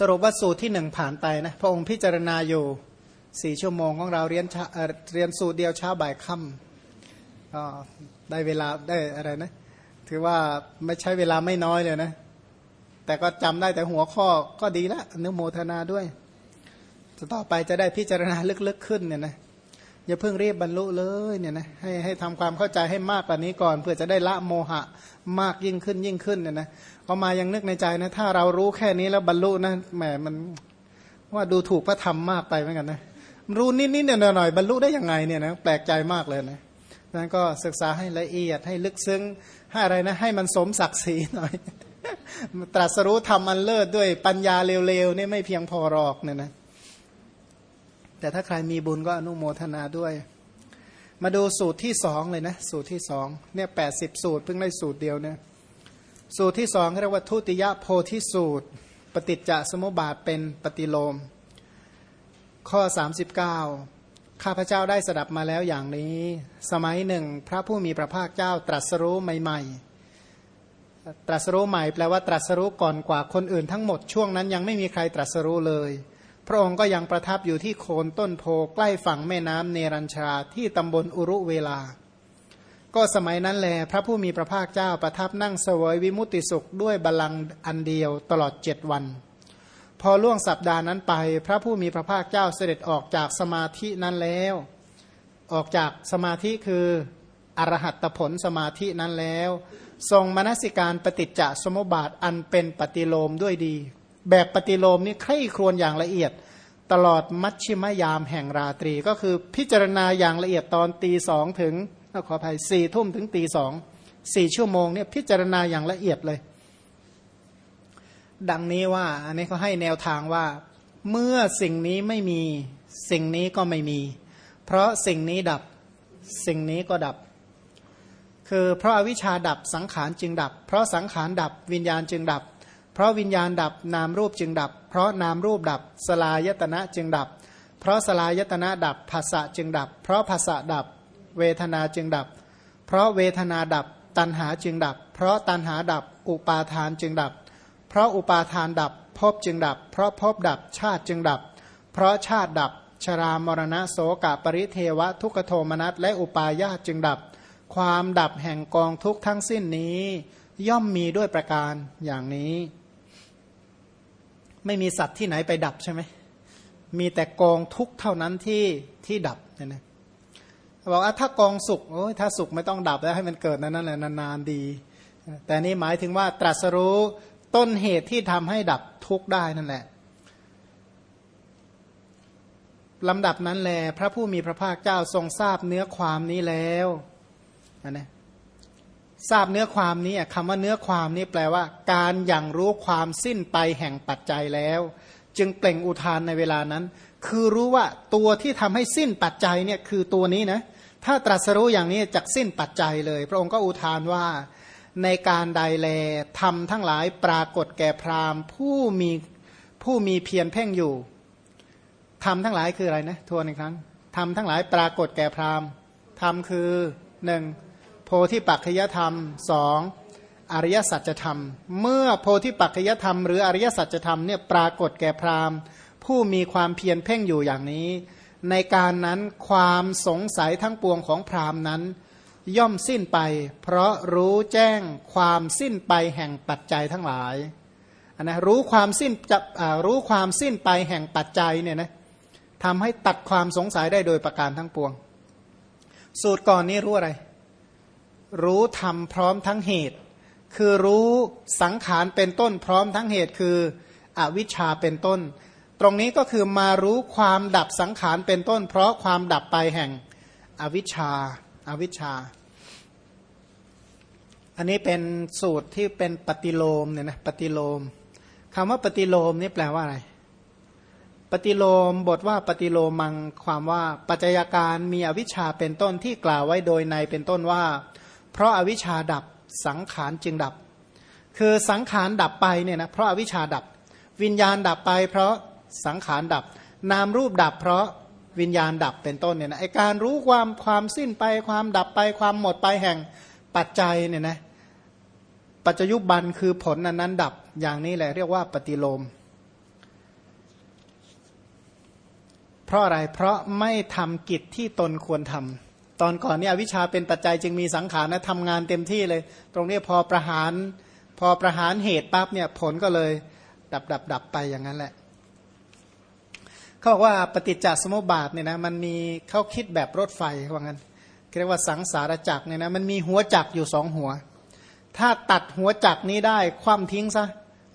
สรุปว่าสูตรที่หนึ่งผ่านไปนะพระองค์พิจารณาอยู่สี่ชั่วโมงของเราเรียนเรียนสูตรเดียวเช้าบ่ายค่ำก็ได้เวลาได้อะไรนะ ถือว่าไม่ใช้เวลาไม่น้อยเลยนะ แต่ก็จำได้แต่หัวข้อก็ดีละนุโมทนาด้วย ต่อไปจะได้พิจารณาลึกๆขึ้นเนี่ยนะอย่าเพิ่งรีบบรรลุเลยเนี่ยนะให้ให้ทำความเข้าใจให้มากกว่านี้ก่อน เพื่อจะได้ละโมหะมากยิ่งขึ้นยิ่งขึ้นเนี่ยนะ พอมายังนึกในใจนะ ถ้าเรารู้แค่นี้แล้วบรรลุนะแหมมันว่าดูถูกพระธรรมมากไปเหมือนกันนะรู้นิดๆหน่อยๆบรรลุได้ยังไงเนี่ยนะแปลกใจมากเลยนะนั้นก็ศึกษาให้ละเอียดให้ลึกซึ้งให้อะไรนะ ให้มันสมศักดิ์ศรีหน่อย ตรัสรู้ทำอันเลิศด้วยปัญญาเร็วๆนี่ไม่เพียงพอหรอกเนี่ยนะ แต่ถ้าใครมีบุญก็อนุโมทนาด้วย มาดูสูตรที่สองเลยนะ สูตรที่สองเนี่ยแปดสิบสูตรเพิ่งได้สูตรเดียวเนี่ย สูตรที่สองเรียกว่าทุติยโพธิสูตร ปฏิจจสมุปบาทเป็นปฏิโลม ข้อ 39 ข้าพเจ้าได้สดับมาแล้วอย่างนี้ สมัยหนึ่ง พระผู้มีพระภาคเจ้าตรัสรู้ใหม่ ๆ ตรัสรู้ใหม่แปลว่าตรัสรู้ก่อนกว่าคนอื่นทั้งหมดช่วงนั้นยังไม่มีใครตรัสรู้เลย พระองค์ก็ยังประทับอยู่ที่โคนต้นโพใกล้ฝั่งแม่น้ำเนรัญชาที่ตำบลอุรุเวลา ก็สมัยนั้นแล พระผู้มีพระภาคเจ้าประทับนั่งเสวยวิมุติสุขด้วยบาลังอันเดียวตลอดเจ็ดวัน พอล่วงสัปดาห์นั้นไป พระผู้มีพระภาคเจ้าเสด็จออกจากสมาธินั้นแล้ว ออกจากสมาธิคืออรหัตผลสมาธินั้นแล้ว ทรงมนสิการปฏิจจสมุปบาทอันเป็นปฏิโลมด้วยดี แบบปฏิโลมนี้ใคร่ครวญอย่างละเอียด ตลอดมัชชิมยามแห่งราตรี ก็คือพิจารณาอย่างละเอียดตอนตีสองถึง ขออภัยสี่ทุ่มถึงตีสองสี่ชั่วโมงเนี่ยพิจารณาอย่างละเอียดเลย ดังนี้ว่า อันนี้เขาให้แนวทางว่า เมื่อสิ่งนี้ไม่มีสิ่งนี้ก็ไม่มี เพราะสิ่งนี้ดับ สิ่งนี้ก็ดับ คือเพราะอาวิชชาดับสังขารจึงดับ เพราะสังขารดับวิญญาณจึงดับ เพราะวิญญาณดับนามรูปจึงดับ เพราะนามรูปดับ สลายตนะจึงดับ เพราะสลายตนะดับภาษะจึงดับ เพราะภาษะดับ เวทนาจึงดับ เพราะเวทนาดับ ตัณหาจึงดับ เพราะตัณหาดับ อุปาทานจึงดับ เพราะอุปาทานดับภพจึงดับ เพราะภพดับชาติจึงดับ เพราะชาติดับ ชรามรณะโสกะปริเทวะทุกโทมนัสและอุปาญาจึงดับ ความดับแห่งกองทุกทั้งสิ้นนี้ ย่อมมีด้วยประการอย่างนี้ ไม่มีสัตว์ที่ไหนไปดับใช่ไหมมีแต่กองทุกเท่านั้นที่ที่ดับเนี่ยนะ บอกว่าถ้ากองสุขโอ้ยถ้าสุขไม่ต้องดับแล้วให้มันเกิดนั้นนั่นแหละนานๆดี แต่นี่หมายถึงว่าตรัสรู้ต้นเหตุที่ทำให้ดับทุกข์ได้นั่นแหละลำดับนั้นแล พระผู้มีพระภาคเจ้าทรงทราบเนื้อความนี้แล้วนะทราบเนื้อความนี้คำว่าเนื้อความนี้แปลว่า การอย่างรู้ความสิ้นไปแห่งปัจจัยแล้ว จึงเปล่งอุทานในเวลานั้น คือรู้ว่าตัวที่ทำให้สิ้นปัจจัยเนี่ยคือตัวนี้นะ ถ้าตรัสรู้อย่างนี้จะสิ้นปัจจัยเลย พระองค์ก็อุทานว่าในการใดแลทำทั้งหลายปรากฏแก่พราหมณ์ ผู้มีผู้มีเพียรเพ่งอยู่ทำทั้งหลายคืออะไรนะทวนอีกครั้งทำทั้งหลายปรากฏแก่พราหมณ์ทำคือหนึ่งโพธิปัจจยธรรมสองอริยสัจธรรม เมื่อโพธิปัจจยธรรม หรืออริยสัจธรรมเนี่ยปรากฏแก่พราหมณ์ ผู้มีความเพียรเพ่งอยู่อย่างนี้ ในการนั้นความสงสัยทั้งปวงของพราหมณ์นั้น ย่อมสิ้นไป เพราะรู้แจ้งความสิ้นไปแห่งปัจจัยทั้งหลายนนะรู้ความสิ้นจะรู้ความสิ้นไปแห่งปัจจัยเนี่ยนะทำให้ตัดความสงสัยได้โดยประการทั้งปวง สูตรก่อนนี้รู้อะไร รู้ธรรมพร้อมทั้งเหตุ คือรู้สังขารเป็นต้นพร้อมทั้งเหตุคืออวิชชาเป็นต้น ตรงนี้ก็คือมารู้ความดับสังขารเป็นต้น เพราะความดับไปแห่งอวิชชาอาวิชชา อันนี้เป็นสูตรที่เป็นปฏิโลมเนี่ยนะปฏิโลมคำว่าปฏิโลมนี่แปลว่าอะไร ปฏิโลมบทว่าปฏิโลมังความว่าปัจจัยการมีอวิชชาเป็นต้นที่กล่าวไว้โดยในเป็นต้นว่า เพราะอาวิชชาดับสังขารจึงดับ คือสังขารดับไปเนี่ยนะเพราะอาวิชชาดับ วิญญาณดับไป เพราะ สังขารดับ นามรูปดับเพราะวิญญาณดับเป็นต้นเนี่ยนะไอการรู้ความความสิ้นไปความดับไปความหมดไปแห่งปัจจัยเนี่ยนะปัจจยุบันคือผลนั้นนั้นดับอย่างนี้แหละเรียกว่าปฏิโลม เพราะอะไรเพราะไม่ทำกิจที่ตนควรทำตอนก่อนเนี่ยวิชาเป็นปัจจัยจึงมีสังขารนะทำงานเต็มที่เลย ตรงนี้พอประหาร พอประหารเหตุปั๊บเนี่ยผลก็เลยดับดับดับไปอย่างนั้นแหละ เขาบอกว่าปฏิจจสมุปบาทเนี่ยนะมันมีเขาคิดแบบรถไฟว่างั้นเรียกว่าสังสารจักรเนี่ยนะมันมีหัวจักรอยู่สองหัว ถ้าตัดหัวจักรนี้ได้คว่ำทิ้งซะ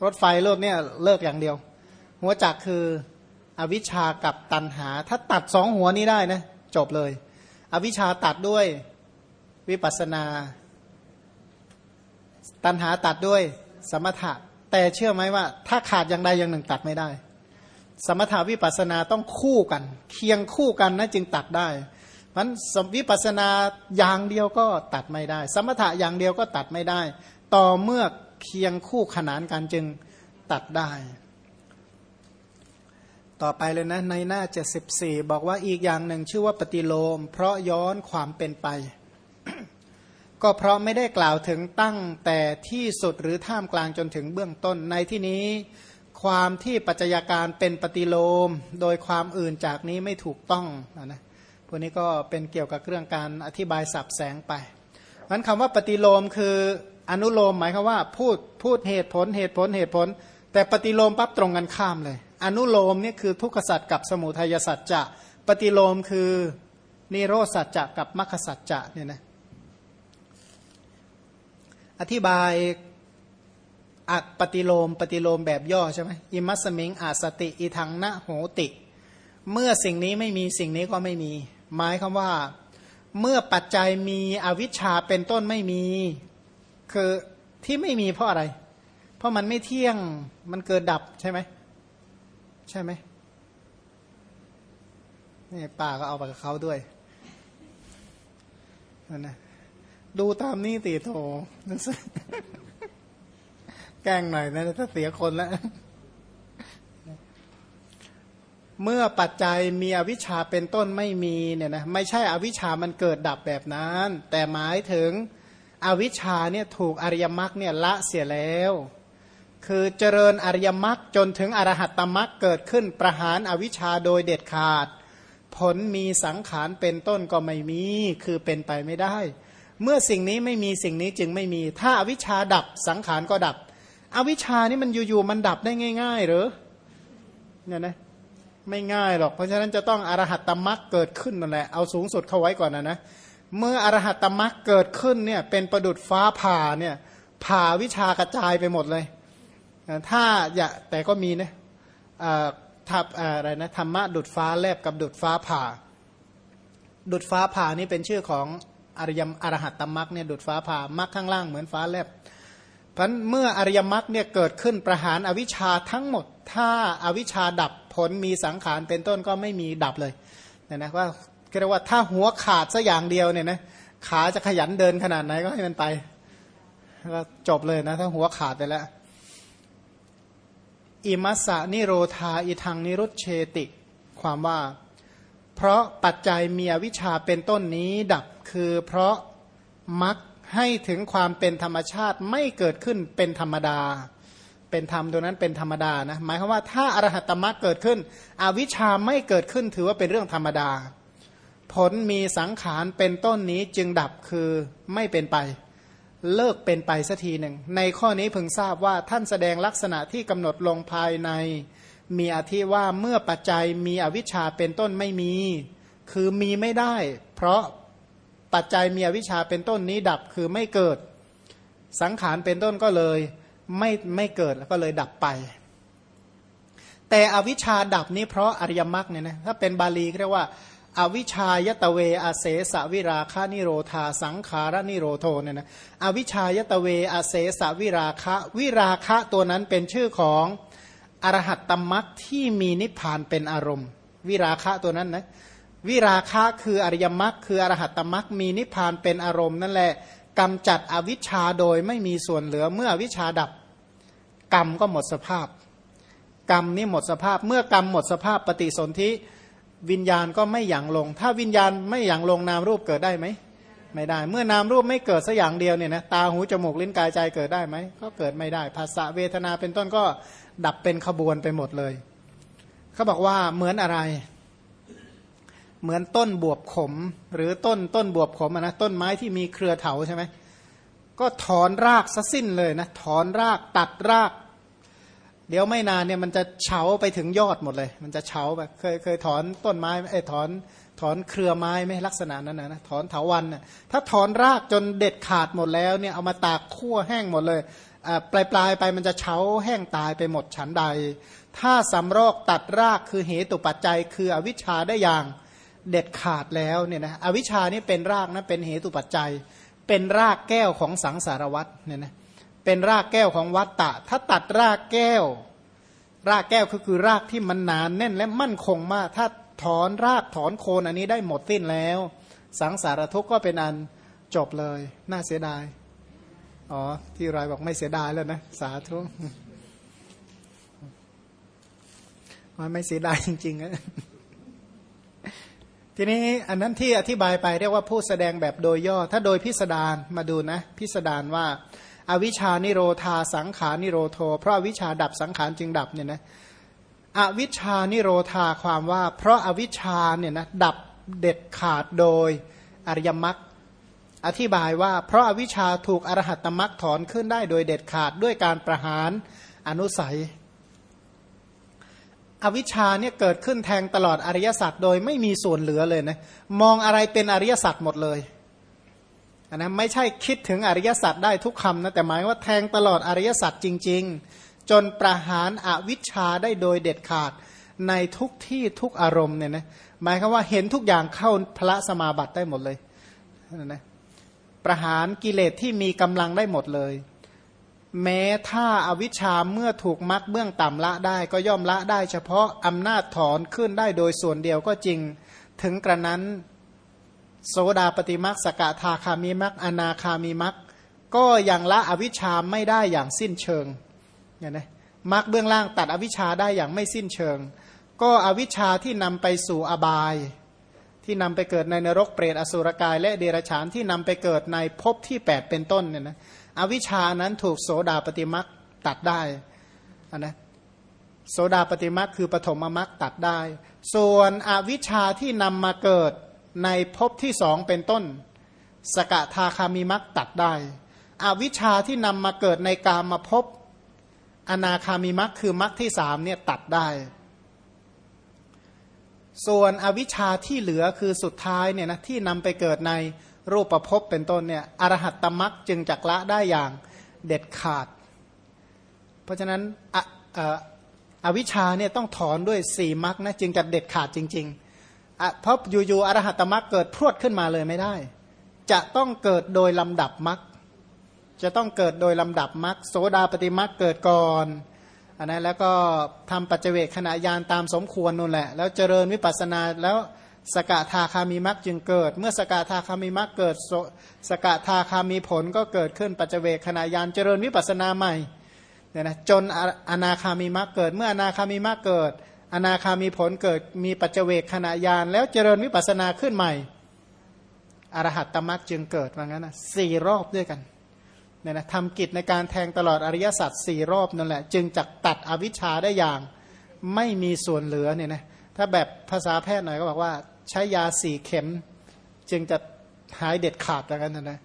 รถไฟรถเนี่ยเลิกอย่างเดียว หัวจักรคืออวิชชากับตันหา ถ้าตัดสองหัวนี้ได้นะจบเลย อวิชชาตัดด้วยวิปัสนา ตันหาตัดด้วยสมถะ แต่เชื่อไหมว่า ถ้าขาดอย่างใดอย่างหนึ่งตัดไม่ได้ สมถาวิปัสนาต้องคู่กัน เคียงคู่กันนะจึงตัดได้มันวิปัสนาอย่างเดียวก็ตัดไม่ได้ สมถะอย่างเดียวก็ตัดไม่ได้ ต่อเมื่อเคียงคู่ขนานกันจึงตัดได้ ต่อไปเลยนะในหน้า 74 บอกว่าอีกอย่างหนึ่งชื่อว่าปฏิโลม เพราะย้อนความเป็นไป ก็เพราะไม่ได้กล่าวถึงตั้งแต่ที่สุดหรือท่ามกลางจนถึงเบื้องต้นในที่นี้ ความที่ปัจจัยการเป็นปฏิโลม โดยความอื่นจากนี้ไม่ถูกต้องนะพวกนี้ก็เป็นเกี่ยวกับเรื่องการอธิบายสับแสงไปนั้นคำว่าปฏิโลมคืออนุโลมหมายความว่าพูดพูดเหตุผลเหตุผลเหตุผล แต่ปฏิโลมปั๊บตรงกันข้ามเลย อนุโลมนี่คือทุกขสัจกับสมุทัยสัจจะ ปฏิโลมคือนิโรสัจจะกับมรรคสัจจะเนี่ยนะอธิบาย อัปฏิโลมปฏิโลมแบบย่อใช่ไหมอิมัสมิงอาสติอิทังนะโหติ เมื่อสิ่งนี้ไม่มีสิ่งนี้ก็ไม่มี หมายคำว่า เมื่อปัจจัยมีอวิชชาเป็นต้นไม่มี คือที่ไม่มีเพราะอะไร เพราะมันไม่เที่ยงมันเกิดดับใช่ไหมใช่ไหมนี่ป้าก็เอาไปกับเขาด้วยนั่นนะดูตามนี่ตีโถ แกล้งหน่อยนะถ้าเสียคนแล้ว เมื่อปัจจัยมีอวิชชาเป็นต้นไม่มีเนี่ยนะไม่ใช่อวิชชามันเกิดดับแบบนั้น แต่หมายถึงอวิชชาเนี่ยถูกอริยมรรคเนี่ยละเสียแล้ว คือเจริญอริยมรรคจนถึงอรหัตตมรรคเกิดขึ้นประหารอวิชชาโดยเด็ดขาด ผลมีสังขารเป็นต้นก็ไม่มีคือเป็นไปไม่ได้ เมื่อสิ่งนี้ไม่มีสิ่งนี้จึงไม่มี ถ้าอวิชชาดับสังขารก็ดับ อวิชชานี่มันอยู่ๆมันดับได้ง่าย ๆ หรือเนี่ยนะไม่ง่ายหรอกเพราะฉะนั้นจะต้องอรหัตตมรักเกิดขึ้นนั่นแหละเอาสูงสุดเข้าไว้ก่อนนะนะเมื่ออรหัตตมรักเกิดขึ้นเนี่ยเป็นประดุดฟ้าผ่าเนี่ยผ่าวิชากระจายไปหมดเลย ถ้าอย่าแต่ก็มีนะทับอะไรนะธรรมะดุดฟ้าแลบกับดุดฟ้าผ่า ดุดฟ้าผ่านี่เป็นชื่อของอริยมอรหัตตมรักเนี่ยดุดฟ้าผ่ามรักข้างล่างเหมือนฟ้าแลบ เพราะเมื่ออริยมรรคเนี่ยเกิดขึ้นประหารอวิชชาทั้งหมด ถ้าอาวิชชาดับผลมีสังขารเป็นต้นก็ไม่มีดับเลยเนี่ยนะว่าเรียกว่าถ้าหัวขาดสักอย่างเดียวเนี่ยนะขาจะขยันเดินขนาดไหนก็ให้มันไปก็จบเลยนะ ถ้าหัวขาดไปแล้วอิมัสสะนิโรธาอิทังนิรุตเชติ ความว่า เพราะปัจจัยมีอวิชชาเป็นต้นนี้ดับคือเพราะมัก ให้ถึงความเป็นธรรมชาติไม่เกิดขึ้นเป็นธรรมดา เป็นธรรมตัวนั้นเป็นธรรมดานะหมายความว่าถ้าอรหัตตมรรคเกิดขึ้น อวิชชาไม่เกิดขึ้นถือว่าเป็นเรื่องธรรมดา ผลมีสังขารเป็นต้นนี้จึงดับคือไม่เป็นไป เลิกเป็นไปสักทีหนึ่ง ในข้อนี้พึงทราบว่าท่านแสดงลักษณะที่กำหนดลงภายใน มีอธิว่าเมื่อปัจจัยมีอวิชชาเป็นต้นไม่มี คือมีไม่ได้ เพราะ ปัจจัยมีอวิชชาเป็นต้นนี้ดับคือไม่เกิด สังขารเป็นต้นก็เลยไม่ไม่เกิดแล้วก็เลยดับไป แต่อวิชชาดับนี้เพราะอริยมรรคเนี่ยนะถ้าเป็นบาลีเรียกว่าอวิชายตเวอาเสสวิราคานิโรธาสังขารนิโรโทเนี่ยนะอวิชายตเวอาเสสวิราคะวิราคะตัวนั้นเป็นชื่อของอรหัตตมรรคที่มีนิพพานเป็นอารมณ์ วิราคะตัวนั้นนะ วิราคะคืออริยมรรคคืออรหัตตมรรคมีนิพพานเป็นอารมณ์นั่นแหละกำจัดอวิชชาโดยไม่มีส่วนเหลือเมื่อวิชชาดับ กรรมก็หมดสภาพ กรรมนี่หมดสภาพ เมื่อกรรมหมดสภาพปฏิสนธิวิญญาณก็ไม่หยั่งลง ถ้าวิญญาณไม่หยั่งลงนามรูปเกิดได้ไหมไม่ได้ เมื่อนามรูปไม่เกิดสัอย่างเดียวเนี่ยนะตาหูจมูกลิ้นกายใจเกิดได้ไหมก็เกิดไม่ได้ภาษาเวทนาเป็นต้นก็ดับเป็นขบวนไปหมดเลย เขาบอกว่าเหมือนอะไร เหมือนต้นบวบขม หรือต้นต้นบวบขมนะต้นไม้ที่มีเครือเถาใช่ไหมก็ถอนรากซะสิ้นเลยนะถอนรากตัดราก เดี๋ยวไม่นานเนี่ยมันจะเฉาไปถึงยอดหมดเลย มันจะเฉาไปเคยเคยถอนต้นไม้ไอ้ถอนถอนเครือไม้ไหมลักษณะนั้นนะนะถอนเถาวันนะถ้าถอนรากจนเด็ดขาดหมดแล้วเนี่ยเอามาตากคั่วแห้งหมดเลยปลายปลายไปมันจะเฉาแห้งตายไปหมดฉันใด ถ้าสำรอกตัดรากคือเหตุปัจจัยคืออวิชชาได้อย่าง เด็ดขาดแล้วเนี่ยนะอวิชชานี่เป็นรากนะเป็นเหตุปัจจัย เป็นรากแก้วของสังสารวัตเนี่ยนะเป็นรากแก้วของวัตตะ ถ้าตัดรากแก้ว รากแก้วก็คือรากที่มันหนานแน่นและมั่นคงมาก ถ้าถอนรากถอนโคนอันนี้ได้หมดสิ้นแล้ว สังสารทุกข์ก็เป็นอันจบเลย น่าเสียดาย อ๋อ ที่รายบอกไม่เสียดายแล้วนะ สาธุไม่เสียดายจริงๆนะ ทีนี้อันนั้นที่อธิบายไปเรียกว่าผู้แสดงแบบโดยย่อ ถ้าโดยพิสดารมาดูนะ พิสดารว่าอาวิชานิโรธาสังขานิโรโท เพราะอาวิชาดับสังขารจึงดับเนี่ยนะอวิชานิโรธาความว่า เพราะอาวิชาเนี่ยนะดับเด็ดขาดโดยอริยมรรคอธิบายว่าเพราะอาวิชาถูกอรหัตตมรักถอนขึ้นได้โดยเด็ดขาดด้วยการประหารอนุสัย อวิชชาเนี่ยเกิดขึ้นแทงตลอดอริยสัจโดยไม่มีส่วนเหลือเลยนะมองอะไรเป็นอริยสัจหมดเลยนนะไม่ใช่คิดถึงอริยสัจได้ทุกคำนะแต่หมายว่าแทงตลอดอริยสัจจริง ๆ จนประหารอวิชชาได้โดยเด็ดขาดในทุกที่ทุกอารมณ์เนี่ยนะหมายคือว่าเห็นทุกอย่างเข้าพระสมาบัติได้หมดเลยนะประหารกิเลสที่มีกำลังได้หมดเลย แม้ถ้าอาวิชชาเมื่อถูกมัดเบื้องต่ำละได้ก็ย่อมละได้เฉพาะอำนาจถอนขึ้นได้โดยส่วนเดียวก็จริง ถึงกระนั้น โสดาปฏิมักสกทาคามีมักอนาคามีมักก็ยังละอวิชชาไม่ได้อย่างสิ้นเชิงเนี่ยนะมักเบื้องล่างตัดอวิชชาได้อย่างไม่สิ้นเชิง ก็อวิชชาที่นำไปสู่อบาย ที่นำไปเกิดในนรกเปรตอสุรกาย และเดรัจฉานที่นำไปเกิดในภพที่ 8 เป็นต้นเนี่ยนะ อวิชานั้นถูกโสดาปฏิมักตัดได้นะโสดาปฏิมักคือปฐมมักตัดได้ ส่วนอวิชาที่นำมาเกิดในภพที่สองเป็นต้น สกทาคามิมักตัดได้ อวิชาที่นำมาเกิดในกามาภพอนาคามิมักคือมักที่สามเนี่ยตัดได้ ส่วนอวิชชาที่เหลือคือสุดท้ายเนี่ยนะที่นำไปเกิดใน รูปประพบเป็นต้นเนี่ยอรหัตตมักจึงจักละได้อย่างเด็ดขาด เพราะฉะนั้นออวิชชาเนี่ยต้องถอนด้วยสี่มักนะจึงจะเด็ดขาดจริงๆเพราะอยู่ๆอรหัตตมักเกิดพรวดขึ้นมาเลยไม่ได้ จะต้องเกิดโดยลำดับมักจะต้องเกิดโดยลำดับมักโสดาปฏิมักเกิดก่อนอันนั้นแล้วก็ทำปัจเจกขณะยานตามสมควรนู่นแหละ แล้วเจริญวิปัสนาแล้ว สกทาคามีมักจึงเกิด เมื่อสกทาคามีมักเกิดสกทาคามีผลก็เกิดขึ้นปัจเจกขณะยานเจริญวิปัสนาใหม่เนี่ยนะจนอนาคามีมักเกิด เมื่ออนาคามีมักเกิด อนาคามีผลเกิดมีปัจเจกขณะยานแล้วเจริญวิปัสนาขึ้นใหม่อรหัตตมักจึงเกิดว่างั้นนะสี่รอบด้วยกันเนี่ยนะทำกิจในการแทงตลอดอริยสัจสี่รอบนั่นแหละ จึงจักตัดอวิชชาได้อย่างไม่มีส่วนเหลือเนี่ยนะ ถ้าแบบภาษาแพทย์หน่อยก็บอกว่า ใช้ยาสี่เข็ม จึงจะหายเด็ดขาดแล้วกันนะนะ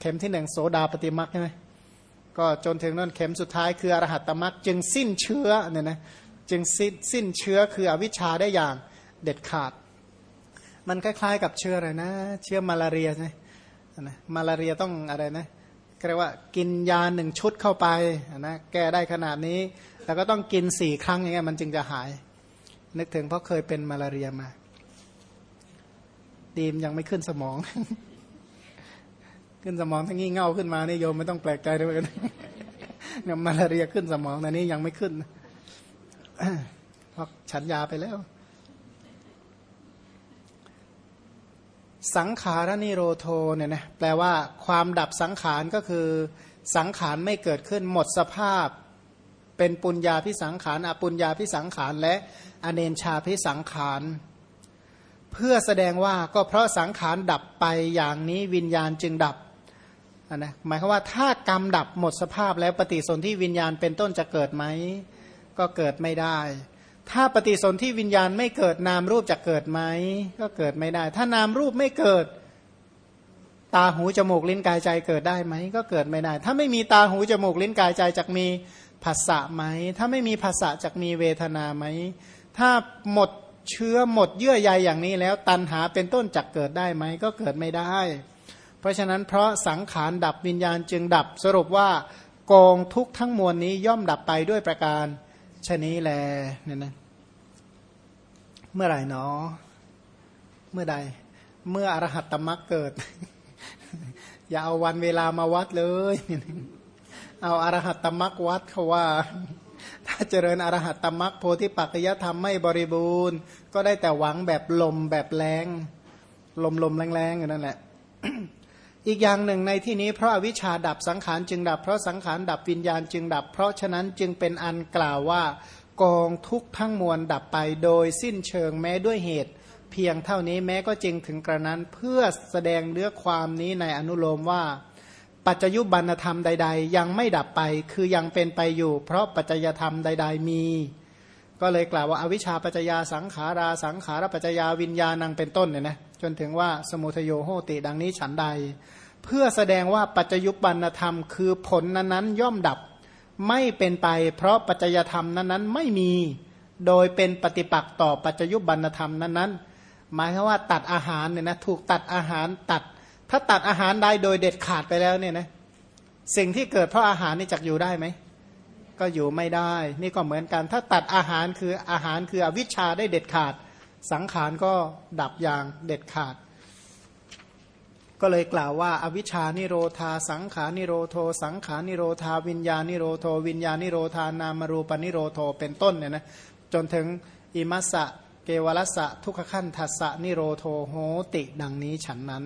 เข็มที่หนึ่งโสดาปฏิมักใช่ไหมก็จนถึงนั่นเข็มสุดท้ายคืออรหัตตมักจึงสิ้นเชื้อเนี่ยนะจึงสิ้นสิ้นเชื้อคืออวิชชาได้อย่างเด็ดขาด มันคล้ายๆ กับเชื้ออะไรนะ เชื้อมาลาเรียใช่ไหมนะมาลาเรียต้องอะไรนะเรียกว่ากินยาหนึ่งชุดเข้าไปนะแก้ได้ขนาดนี้ แล้วก็ต้องกินสี่ครั้งอย่างเงี้ยมันจึงจะหาย นึกถึงเพราะเคยเป็นมาลาเรียมาดีมยังไม่ขึ้นสมอง ขึ้นสมองทั้งงี้เง่าขึ้นมานี่โยมไม่ต้องแปลกใจด้วยกันเนี่ยมาลาเรียขึ้นสมองแต่นี้ยังไม่ขึ้นเพราะฉันยาไปแล้ว สังขารนิโรโทเนี่ยนะแปลว่าความดับสังขารก็คือ สังขารไม่เกิดขึ้นหมดสภาพ เป็นปุญญาพิสังขารอปุญญาพิสังขารและ อเนนชาพิสังขาร เพื่อแสดงว่าก็เพราะสังขารดับไปอย่างนี้วิญญาณจึงดับนะหมายความว่าถ้ากรรมดับหมดสภาพแล้วปฏิสนธิวิญญาณเป็นต้นจะเกิดไหม ก็เกิดไม่ได้ ถ้าปฏิสนธิวิญญาณไม่เกิดนามรูปจะเกิดไหม ก็เกิดไม่ได้ ถ้านามรูปไม่เกิด ตาหูจมูกลิ้นกายใจเกิดได้ไหม ก็เกิดไม่ได้ ถ้าไม่มีตาหูจมูกลิ้นกายใจจะมีภาษะไหม ถ้าไม่มีภาษะจะมีเวทนาไหม ถ้าหมดเชื้อหมดเยื่อใยอย่างนี้แล้ว ตันหาเป็นต้นจักเกิดได้ไหมก็เกิดไม่ได้ เพราะฉะนั้นเพราะสังขารดับวิญญาณจึงดับสรุปว่ากองทุกทั้งมวลนี้ย่อมดับไปด้วยประการชนี้แลเนี่ยนะเมื่อไหร่เนาะเมื่อใด เมื่ออรหัตตมรรคเกิด อย่าเอาวันเวลามาวัดเลย เอาอรหัตตมรรควัดเขาว่า ถ้าเจริญอรหัตตมรรคโพธิปัจจะธรรมไม่บริบูรณ์ ก็ได้แต่หวังแบบลมแบบแรงลมลมแรงๆอย่างนั้นแหละ อีกอย่างหนึ่งในที่นี้เพราะอาวิชชาดับสังขารจึงดับ เพราะสังขารดับวิญญาณจึงดับ เพราะฉะนั้นจึงเป็นอันกล่าวว่ากองทุกทั้งมวลดับไปโดยสิ้นเชิงแม้ด้วยเหตุ เพียงเท่านี้แม้ก็จริงถึงกระนั้นเพื่อแสดงเนื้อความนี้ในอนุโลมว่า ปัจจยุบันธรรมใด ๆ ยังไม่ดับไปคือยังเป็นไปอยู่ เพราะปัจจยธรรมใด ๆ มี ก็เลยกล่าวว่าอาวิชชาปัจจยาสังขาราสังขารปัจจยาวิญญาณังเป็นต้นเนี่ยนะจนถึงว่าสมุทโยโหติดังนี้ฉันใด เพื่อแสดงว่าปัจจยุบันธรรม คือผลนั้นๆ ย่อมดับไม่เป็นไป เพราะปัจจยธรรมนั้นๆ ไม่มีโดยเป็นปฏิปักษ์ต่อปัจจยุบันธรรมนั้นๆ หมายคือว่าตัดอาหารเนี่ยนะถูกตัดอาหารตัด ถ้าตัดอาหารได้โดยเด็ดขาดไปแล้วเนี่ยนะสิ่งที่เกิดเพราะอาหารนี่จักอยู่ได้ไหมก็อยู่ไม่ได้ นี่ก็เหมือนกัน ถ้าตัดอาหารคืออาหารคืออวิชชาได้เด็ดขาด สังขารก็ดับอย่างเด็ดขาด ก็เลยกล่าวว่าอาวิชชานิโรธา สังขานิโรโท สังขานิโรธา วิญญาณิโรโท วิญญาณิโรธานามรูปนิโรโทเป็นต้นเนี่ยนะจนถึงอิมัสสะเกวรัสสะทุกขันทัสสะนิโรโทโหติ ดังนี้ฉันนั้น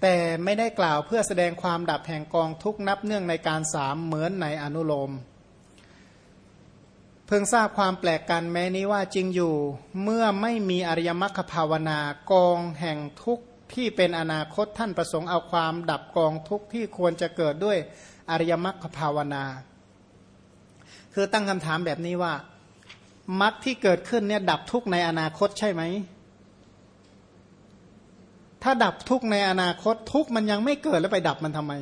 แต่ไม่ได้กล่าวเพื่อแสดงความดับแห่งกองทุกนับเนื่องในการสามเหมือนในอนุโลม เพิ่งทราบความแปลกกันแม้นี้ว่าจริงอยู่ เมื่อไม่มีอริยมรรคภาวนากองแห่งทุกที่เป็นอนาคตท่านประสงค์เอาความดับกองทุกที่ควรจะเกิดด้วยอริยมรรคภาวนา คือตั้งคำถามแบบนี้ว่ามรรคที่เกิดขึ้นเนี่ยดับทุกในอนาคตใช่ไหม ถ้าดับทุกในอนาคตทุกมันยังไม่เกิดแล้วไปดับมันทำไม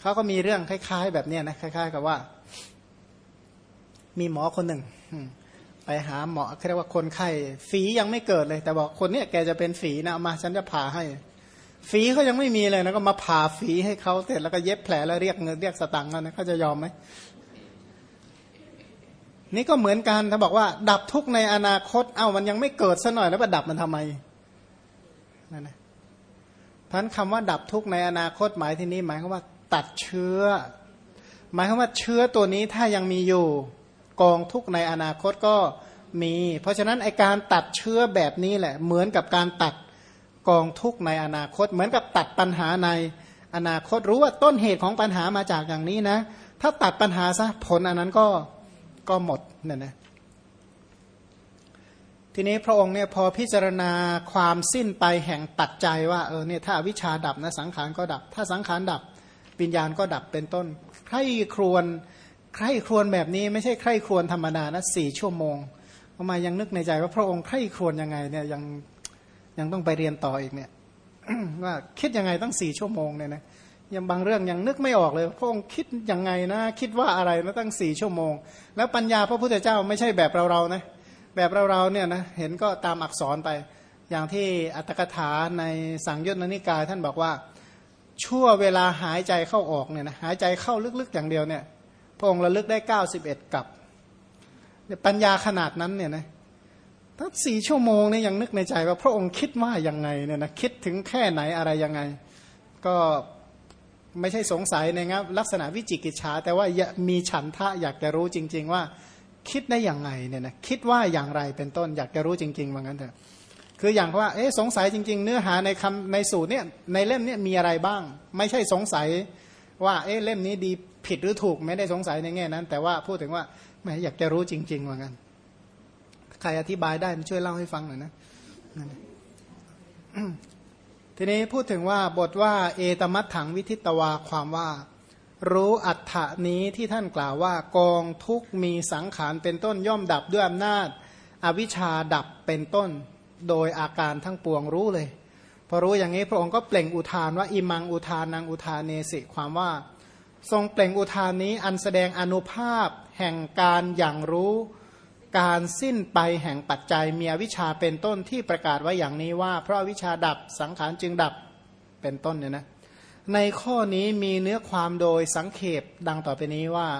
เขาก็มีเรื่องคล้าย ๆ แบบนี้นะคล้าย ๆ กับว่า มีหมอคนหนึ่งไปหาหมอเรียกว่าคนไข้ฝียังไม่เกิดเลย แต่บอกคนเนี้ยแกจะเป็นฝีนะมาฉันจะผ่าให้ ฝีเขายังไม่มีเลยนะก็มาผ่าฝีให้เขาเสร็จแล้วก็เย็บแผลแล้วเรียกเงินเรียกสตังค์นะเขาจะยอมไหมนี่ก็เหมือนกันถ้าบอกว่า ดับทุกในอนาคต เอ้ามันยังไม่เกิดซะหน่อยแล้วไปดับมันทำไม นั่นนะพันคำว่าดับทุกในอนาคตหมายที่นี้ หมายความว่า ตัดเชื้อ หมายความว่าเชื้อตัวนี้ถ้ายังมีอยู่กองทุกในอนาคตก็มี เพราะฉะนั้นไอการตัดเชื้อแบบนี้แหละ เหมือนกับการตัดกองทุกในอนาคต เหมือนกับตัดปัญหาในอนาคตรู้ว่าต้นเหตุของปัญหามาจากอย่างนี้นะ ถ้าตัดปัญหาซะผลอันนั้นก็ก็หมดเนี่ยนะ ทีนี้พระองค์เนี่ยพอพิจารณาความสิ้นไปแห่งตัดใจว่าเออเนี่ยถ้าวิชาดับนะสังขารก็ดับ ถ้าสังขารดับวิญญาณก็ดับเป็นต้น ใครครวนใคร่ครวญแบบนี้ไม่ใช่ใคร่ครวญธรรมดานะสี่ชั่วโมงทำไมายังนึกในใจว่าพระองค์ใคร่ครวญยังไงเนี่ยยังยังต้องไปเรียนต่ออีกเนี่ยว่าคิดยังไงตั้งสี่ชั่วโมงเนี่ยนะยังบางเรื่องยังนึกไม่ออกเลยพระองค์คิดยังไงนะ คิดว่าอะไรนะตั้งสี่ชั่วโมง แล้วปัญญาพระพุทธเจ้าไม่ใช่แบบเราเรานะ แบบเราเราเนี่ยนะเห็นก็ตามอักษรไป อย่างที่อัตถกถาในสังยุตนิกายท่านบอกว่าชั่วเวลาหายใจเข้าออกเนี่ยนะหายใจเข้าลึกๆอย่างเดียวเนี่ยพระองค์ระลึกได้เก้าสิบเอ็ดกับปัญญาขนาดนั้นเนี่ยนะถ้าสี่ชั่วโมงเนี่ยยังนึกในใจว่าพระองค์คิดว่ายังไงเนี่ยนะคิดถึงแค่ไหนอะไรยังไง ก็ไม่ใช่สงสัยนะครับลักษณะวิจิกิจฉาแต่ว่ามีฉันทะอยากจะรู้จริง ๆ ว่า คิดได้อย่างไงเนี่ยนะคิดว่าอย่างไรเป็นต้นอยากจะรู้จริงๆว่างั้นเถอะคืออย่างว่าเอ๊ะสงสัยจริง ๆ เนื้อหาในคำในสูตรเนี่ยในเล่มเนี่ยมีอะไรบ้าง ไม่ใช่สงสัยว่าเอ๊ะเล่มนี้ดีผิดหรือถูกไม่ได้สงสัยในแง่นั้น แต่ว่าพูดถึงว่าไม่อยากจะรู้จริง ๆ ว่างั้นใครอธิบายได้มันช่วยเล่าให้ฟังหน่อยนะทีนี้พูดถึงว่าบทว่า เอตมัตถังวิทิตวาความว่า รู้อัฏฐานี้ที่ท่านกล่าวว่ากองทุกมีสังขารเป็นต้นย่อมดับด้วยอำนาจ อวิชชาดับเป็นต้น โดยอาการทั้งปวงรู้เลย พอรู้อย่างนี้พระองค์ก็เปล่งอุทานว่าอิมังอุทานังอุทานเนสิความว่า ทรงเปล่งอุทานนี้อันแสดงอนุภาพ แห่งการอย่างรู้ การสิ้นไปแห่งปัจจัยมีอวิชชาเป็นต้นที่ประกาศไว้อย่างนี้ว่า เพราะวิชาดับสังขารจึงดับเป็นต้นเนี่ยนะ ในข้อนี้มีเนื้อความโดยสังเขปดังต่อไปนี้ว่า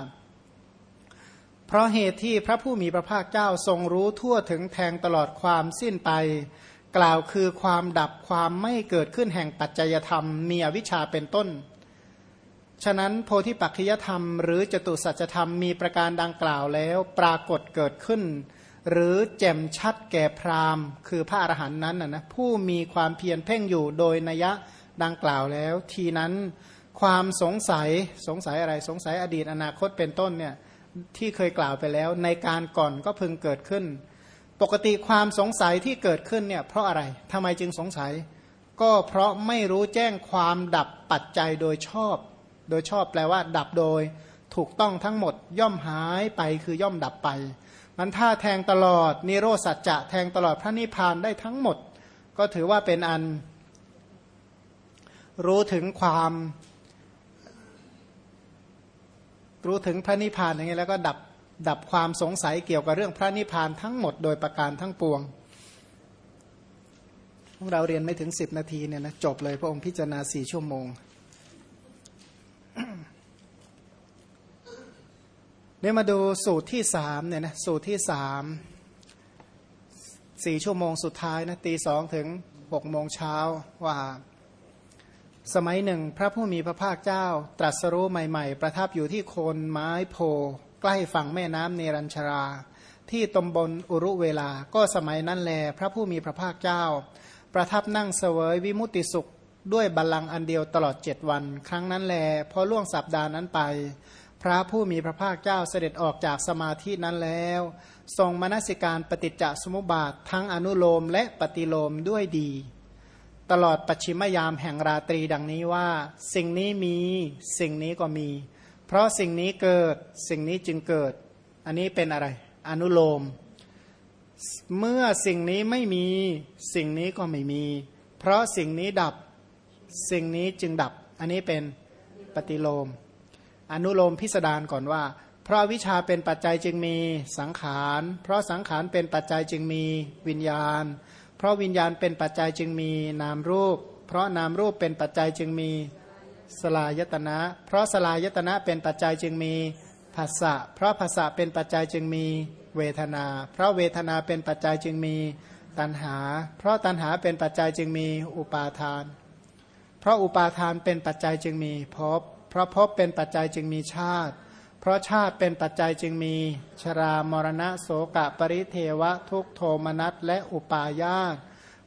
เพราะเหตุที่พระผู้มีพระภาคเจ้าทรงรู้ทั่วถึงแทงตลอดความสิ้นไป กล่าวคือความดับความไม่เกิดขึ้นแห่งปัจจัยธรรมมีอวิชชาเป็นต้น ฉะนั้นโพธิปัจจยธรรม หรือจตุสัจธรรมมีประการดังกล่าวแล้วปรากฏเกิดขึ้น หรือแจ่มชัดแก่พราหมณ์ คือพระอรหันต์นั้นนะผู้มีความเพียรเพ่งอยู่โดยนัยะ ดังกล่าวแล้ว ทีนั้นความสงสัยสงสัยอะไรสงสัยอดีตอนาคตเป็นต้นเนี่ยที่เคยกล่าวไปแล้ว ในการก่อนก็พึงเกิดขึ้น ปกติความสงสัยที่เกิดขึ้นเนี่ยเพราะอะไรทำไมจึงสงสัย ก็เพราะไม่รู้แจ้งความดับปัจจัยโดยชอบ โดยชอบแปลว่า ดับโดย ถูกต้องทั้งหมดย่อมหายไปคือย่อมดับไป มันถ้าแทงตลอดนิโรสัจจะแทงตลอดพระนิพพานได้ทั้งหมด ก็ถือว่าเป็นอัน รู้ถึงความ รู้ถึงพระนิพพานอย่างนี้แล้วก็ดับดับความสงสัยเกี่ยวกับเรื่องพระนิพพานทั้งหมดโดยประการทั้งปวงพวกเราเรียนไม่ถึงสิบนาทีเนี่ยนะจบเลยพระองค์พิจารณาสี่ชั่วโมงเนี่ยมาดูสูตรที่สามเนี่ยนะสูตรที่สามสี่ชั่วโมงสุดท้ายนะตีสองถึงหกโมงเช้าว่า สมัยหนึ่ง พระผู้มีพระภาคเจ้า ตรัสรู้ใหม่ ๆ ประทับอยู่ที่โคนไม้โพ ใกล้ฝั่งแม่น้ำเนรัญชรา ที่ตำบลอุรุเวลา ก็สมัยนั้นแล พระผู้มีพระภาคเจ้า ประทับนั่งเสวยวิมุติสุขด้วยบัลลังก์อันเดียวตลอดเจ็ดวัน ครั้งนั้นแลพอล่วงสัปดาห์นั้นไป พระผู้มีพระภาคเจ้าเสด็จออกจากสมาธินั้นแล้ว ทรงมนสิการปฏิจจสมุปบาททั้งอนุโลมและปฏิโลมด้วยดี ตลอดปัจฉิมยามแห่งราตรีดังนี้ว่า สิ่งนี้มีสิ่งนี้ก็มี เพราะสิ่งนี้เกิดสิ่งนี้จึงเกิด อันนี้เป็นอะไร อนุโลม เมื่อสิ่งนี้ไม่มีสิ่งนี้ก็ไม่มี เพราะสิ่งนี้ดับสิ่งนี้จึงดับ อันนี้เป็นปฏิโลม อนุโลมพิสดารก่อนว่า เพราะวิชาเป็นปัจจัยจึงมีสังขาร เพราะสังขารเป็นปัจจัยจึงมีวิญญาณ เพราะวิญญาณเป็นปัจจัยจึงมีนามรูป เพราะนามรูปเป็นปัจจัยจึงมีสลายตนะ เพราะสลายตนะเป็นปัจจัยจึงมีภาษะเพราะภาษะเป็นปัจจัยจึงมีเวทนา เพราะเวทนาเป็นปัจจัยจึงมีตัณหา เพราะตัณหาเป็นปัจจัยจึงมีอุปาทาน เพราะอุปาทานเป็นปัจจัยจึงมีภพ เพราะภพเป็นปัจจัยจึงมีชาติ ราะชาติเป็นปัจจัยจึงมีชรามรณะโสกะปริเทวะทุกโทมนัสและอุปาญาต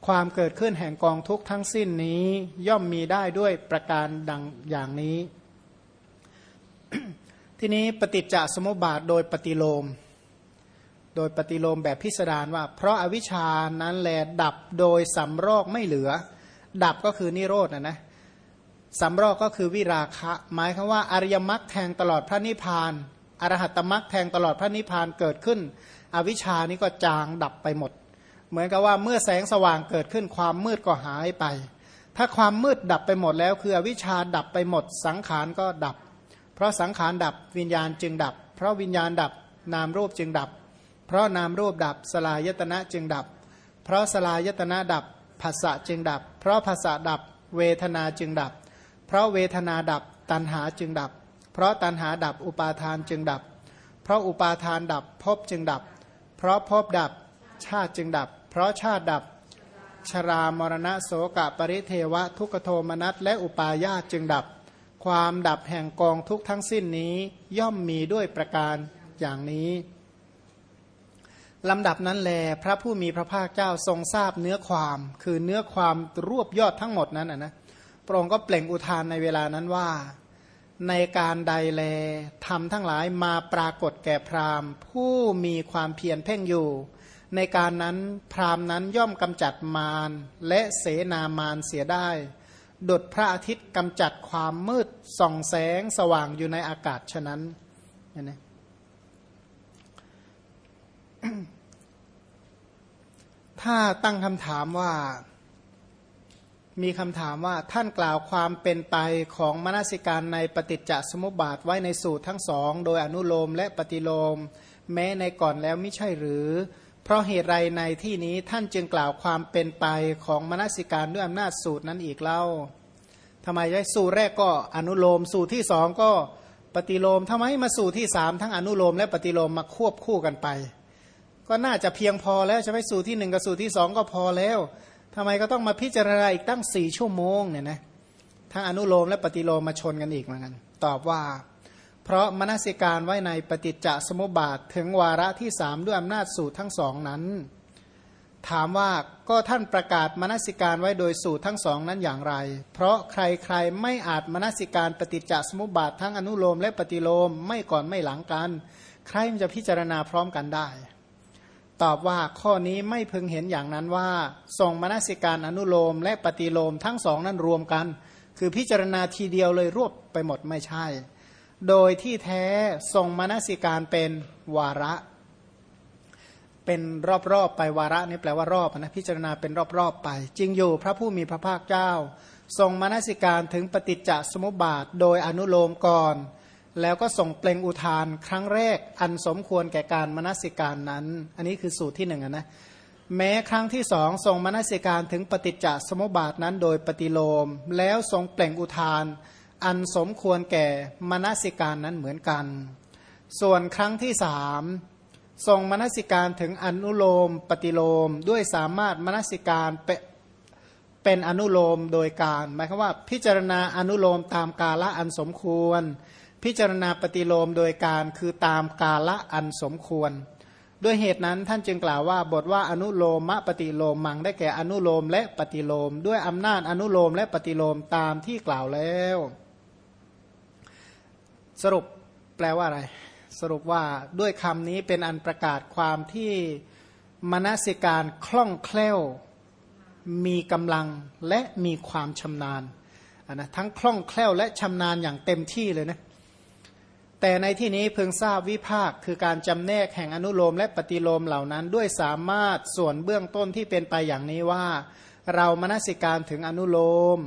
ความเกิดขึ้นแห่งกองทุกทั้งสิ้นนี้ย่อมมีได้ด้วยประการดังอย่างนี้ ทีนี้ปฏิจจสมุปบาทโดยปฏิโลม โดยปฏิโลมแบบพิสดารว่า เพราะอาวิชานั้นแลดับโดยสำรอกไม่เหลือ ดับก็คือนิโรธนะนะ สำรอกก็คือวิราคะ หมายคือว่าอริยมรรคแทงตลอดพระนิพพานอรหัตมรรคแทงตลอดพระนิพพานเกิดขึ้น อวิชานี้ก็จางดับไปหมด เหมือนกับว่าเมื่อแสงสว่างเกิดขึ้นความมืดก็หายไป ถ้าความมืดดับไปหมดแล้ว คืออวิชาดับไปหมด สังขารก็ดับ เพราะสังขารดับวิญญาณจึงดับ เพราะวิญญาณดับนามรูปจึงดับ เพราะนามรูปดับสลายตนะจึงดับ เพราะสลายตนะดับภาษะจึงดับ เพราะภาษะดับเวทนาจึงดับ เพราะเวทนาดับตัณหาจึงดับ เพราะตัณหาดับอุปาทานจึงดับ เพราะอุปาทานดับภพจึงดับ เพราะภพดับชาติจึงดับ เพราะชาติดับชรามรณะโสกะปริเทวะ ทุกโทมนัสและอุปาญาตจึงดับ ความดับแห่งกองทุกทั้งสิ้นนี้ย่อมมีด้วยประการอย่างนี้ลำดับนั้นแลพระผู้มีพระภาคเจ้าทรงทราบเนื้อความ คือเนื้อความรวบยอดทั้งหมดนั้นนะ ระองค์ก็เปล่งอุทานในเวลานั้นว่า ในการใดแลทำทั้งหลายมาปรากฏแก่พราหมณ์ ผู้มีความเพียรเพ่งอยู่ ในการนั้นพราหมณ์นั้นย่อมกำจัดมารและเสนามารเสียได้ ดดพระอาทิตย์กำจัดความมืดส่องแสงสว่างอยู่ในอากาศฉะนั้นเนไหมถ้าตั้งคำถามว่า มีคำถามว่าท่านกล่าวความเป็นไปของมนสิการในปฏิจจสมุปบาทไว้ในสูตรทั้งสอง โดยอนุโลมและปฏิโลม แม้ในก่อนแล้วไม่ใช่หรือ เพราะเหตุไรในที่นี้ท่านจึงกล่าวความเป็นไปของมนสิการด้วยอำนาจสูตรนั้นอีกเล่าทำไมใช้สูตรแรกก็อนุโลม สูตรที่สองก็ปฏิโลมทำไมมาสูตรที่สามทั้งอนุโลมและปฏิโลมมาควบคู่กันไป ก็น่าจะเพียงพอแล้วใช่ไหมสูตรที่หนึ่งกับสูตรที่สองก็พอแล้ว ทำไมก็ต้องมาพิจารณาอีกตั้งสี่ชั่วโมงเนี่ยนะทั้งอนุโลมและปฏิโลมมาชนกันอีกเหมือนกันตอบว่า เพราะมนสิการไว้ในปฏิจจสมุปบาทถึงวาระที่สามด้วยอำนาจสูตรทั้งสองนั้น ถามว่าก็ท่านประกาศมนสิการไว้โดยสูตรทั้งสองนั้นอย่างไร เพราะใครๆไม่อาจมนสิการปฏิจจสมุปบาททั้งอนุโลมและปฏิโลมไม่ก่อนไม่หลังกัน ใครมันจะพิจารณาพร้อมกันได้ ตอบว่าข้อนี้ไม่พึงเห็นอย่างนั้นว่าทรงมนสิการอนุโลม และปฏิโลมทั้งสองนั้นรวมกัน คือพิจารณาทีเดียวเลยรวบไปหมดไม่ใช่ โดยที่แท้ทรงมนสิการเป็นวาระ เป็นรอบๆไปวาระนี่แปลว่ารอบนะพิจารณาเป็นรอบๆไป จริงอยู่พระผู้มีพระภาคเจ้า ทรงมนสิการถึงปฏิจจสมุปบาท โดยอนุโลมก่อน แล้วก็ส่งเปล่งอุทานครั้งแรกอันสมควรแก่การมนสิการนั้น อันนี้คือสูตรที่หนึ่งนะแม้ครั้งที่สองทรงมนสิการถึงปฏิจจสมุปบาทนั้นโดยปฏิโลม แล้วทรงเปล่งอุทาน อันสมควรแก่มนสิการนั้นเหมือนกัน ส่วนครั้งที่สามทรงมนสิการถึงอนุโลม ปฏิโลม ด้วยสามารถมนสิการเป็นอนุโลมโดยการ หมายความว่าพิจารณาอนุโลมตามกาละอันสมควร พิจารณาปฏิโลมโดยการคือตามกาละอันสมควร ด้วยเหตุนั้นท่านจึงกล่าวว่าบทว่าอนุโลมมะปฏิโลมมังได้แก่อนุโลมและปฏิโลม ด้วยอำนาจอนุโลมและปฏิโลมตามที่กล่าวแล้ว สรุปแปลว่าอะไร สรุปว่าด้วยคำนี้เป็นอันประกาศความที่มนสิการคล่องแคล่ว มีกำลังและมีความชำนาญนะทั้งคล่องแคล่วและชำนาญอย่างเต็มที่เลยนะ แต่ในที่นี้เพึงทราบวิภาคคือการจำแนกแห่งอนุโลมและปฏิโลมเหล่านั้น ด้วยสามารถส่วนเบื้องต้นที่เป็นไปอย่างนี้ว่า เรามนสิการถึงอนุโลม